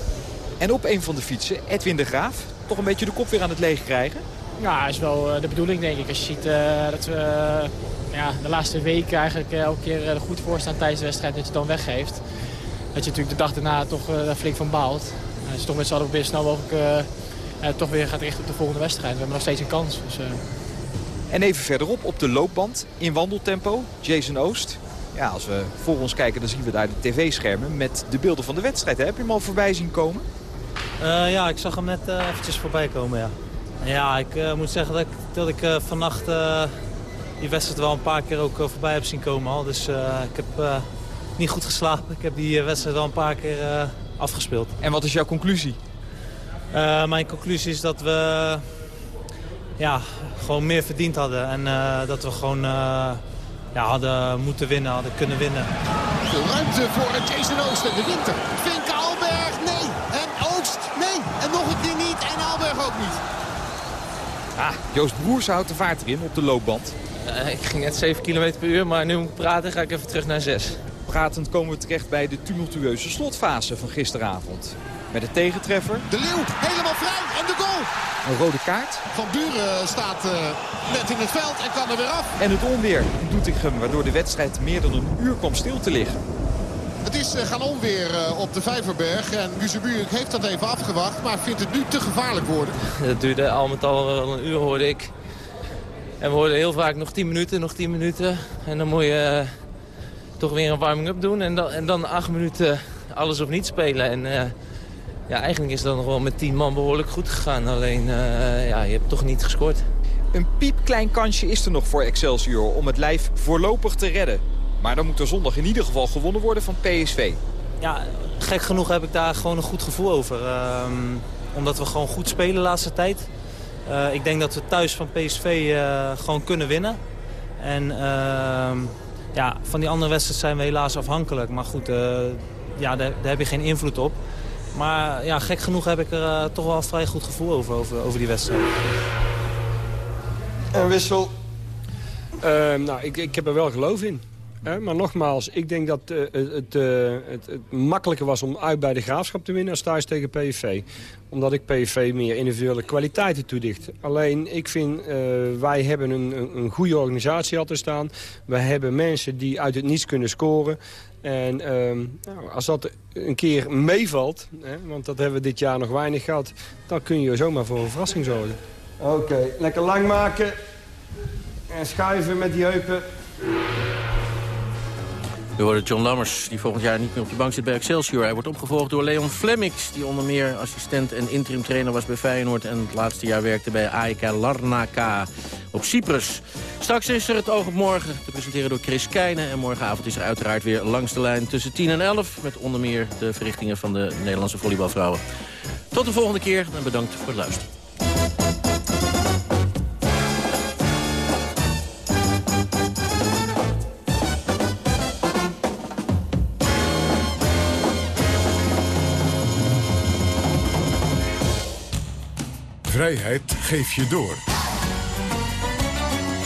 En op een van de fietsen, Edwin de Graaf. Toch een beetje de kop weer aan het leeg krijgen? Nou, dat is wel de bedoeling denk ik. Als je ziet dat we ja, de laatste weken eigenlijk elke keer er goed voor staan tijdens de wedstrijd... dat je het dan weggeeft. Dat je natuurlijk de dag daarna toch flink van baalt. Dus toch met z'n allen weer snel mogelijk toch weer gaat richten op de volgende wedstrijd. We hebben nog steeds een kans. Dus, En even verderop op de loopband in wandeltempo, Jason Oost. Ja, als we voor ons kijken, dan zien we daar de tv-schermen met de beelden van de wedstrijd. Heb je hem al voorbij zien komen? Uh, ja, ik zag hem net uh, eventjes voorbij komen, ja. Ja, ik uh, moet zeggen dat ik, dat ik vannacht die wedstrijd wel een paar keer ook voorbij heb zien komen al. Dus ik heb niet goed geslapen. Ik heb die wedstrijd wel een paar keer afgespeeld. En wat is jouw conclusie? Mijn conclusie is dat we ja, gewoon meer verdiend hadden. En dat we gewoon ja, hadden moeten winnen, hadden kunnen winnen. Veel ruimte voor Jason Oost en de winter. Vink Alberg, nee. En Oost, nee. En nog een keer niet. En Alberg ook niet. Ah, Joost Broers houdt de vaart erin op de loopband. Uh, ik ging net 7 km per uur, maar nu moet ik praten ga ik even terug naar 6. Pratend komen we terecht bij de tumultueuze slotfase van gisteravond. Met de tegentreffer. De Leeuw helemaal vrij en de goal. Een rode kaart. Van Buren staat uh, net in het veld en kan er weer af. En het onweer in Doetinchem, waardoor de wedstrijd meer dan een uur kwam stil te liggen. Het is uh, gaan onweer op de Vijverberg. En Guzebuurk heeft dat even afgewacht, maar vindt het nu te gevaarlijk worden. Het duurde al met al een uur, hoorde ik. En we hoorden heel vaak nog 10 minuten, nog 10 minuten. En dan moet je toch weer een warming-up doen. En dan, en dan 8 minuten alles of niet spelen. En ja, eigenlijk is dat nog wel met 10 man behoorlijk goed gegaan. Alleen, uh, ja, je hebt toch niet gescoord. Een piepklein kansje is er nog voor Excelsior om het lijf voorlopig te redden. Maar dan moet er zondag in ieder geval gewonnen worden van PSV. Ja, gek genoeg heb ik daar gewoon een goed gevoel over. Uh, omdat we gewoon goed spelen de laatste tijd. Uh, ik denk dat we thuis van PSV uh, gewoon kunnen winnen. En ehm, ja, van die andere wedstrijden zijn we helaas afhankelijk. Maar goed, ja, daar, daar heb je geen invloed op. Maar ja, gek genoeg heb ik er uh, toch wel een vrij goed gevoel over, over, over die wedstrijd. En wissel? Uh, nou, ik, ik heb er wel geloof in. Maar nogmaals, ik denk dat uh, het, uh, het, het, makkelijker was om uit bij de Graafschap te winnen... als thuis tegen PSV. Omdat ik PSV meer individuele kwaliteiten toedicht. Alleen, ik vind, uh, wij hebben een, een, een goede organisatie al te staan. Wij hebben mensen die uit het niets kunnen scoren. En ehm, nou, als dat een keer meevalt, want dat hebben we dit jaar nog weinig gehad... dan kun je zomaar voor een verrassing zorgen. Oké, lekker lang maken. En schuiven met die heupen. We horen John Lammers, die volgend jaar niet meer op de bank zit bij Excelsior. Hij wordt opgevolgd door Leon Flemmix, die onder meer assistent en interim trainer was bij Feyenoord... en het laatste jaar werkte bij AEK Larnaca op Cyprus. Straks is er het oog op morgen, te presenteren door Chris Keijnen. En morgenavond is er uiteraard weer langs de lijn tussen 10 en 11... met onder meer de verrichtingen van de Nederlandse volleybalvrouwen. Tot de volgende keer en bedankt voor het luisteren. Vrijheid geef je door.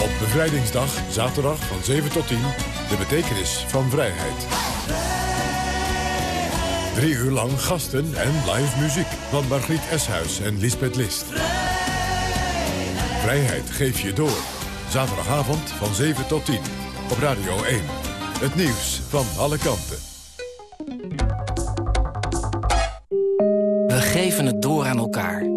Op bevrijdingsdag, zaterdag van 7 tot 10, de betekenis van vrijheid. Drie uur lang gasten en live muziek van Margriet Eshuis en Lisbeth List. Vrijheid geef je door. Zaterdagavond van 7 tot 10 op Radio 1. Het nieuws van alle kanten. We geven het door aan elkaar.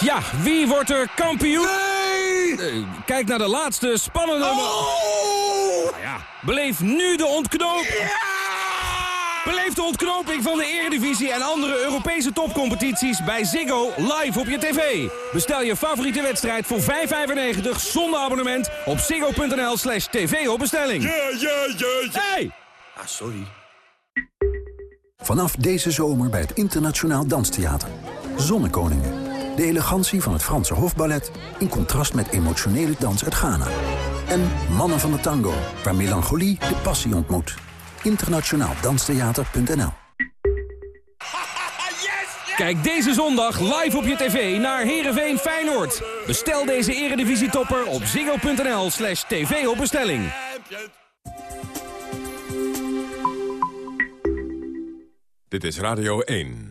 Ja, wie wordt er kampioen? Nee! Kijk naar de laatste spannende... Oh! Nou ja, beleef nu de ontknoping. Ja! Beleef de ontknoping van de Eredivisie en andere Europese topcompetities bij Ziggo live op je tv. Bestel je favoriete wedstrijd voor 5,95 zonder abonnement op ziggo.nl slash tv op bestelling. Ja, ja, ja, ja. Hey! Ah, sorry. Vanaf deze zomer bij het Internationaal Danstheater. Zonnekoningen. De elegantie van het Franse hofballet in contrast met emotionele dans uit Ghana. En Mannen van de Tango, waar melancholie de passie ontmoet. Internationaal Danstheater.nl Kijk deze zondag live op je tv naar Heerenveen Feyenoord. Bestel deze eredivisietopper op ziggo.nl slash tv op bestelling. Dit is Radio 1.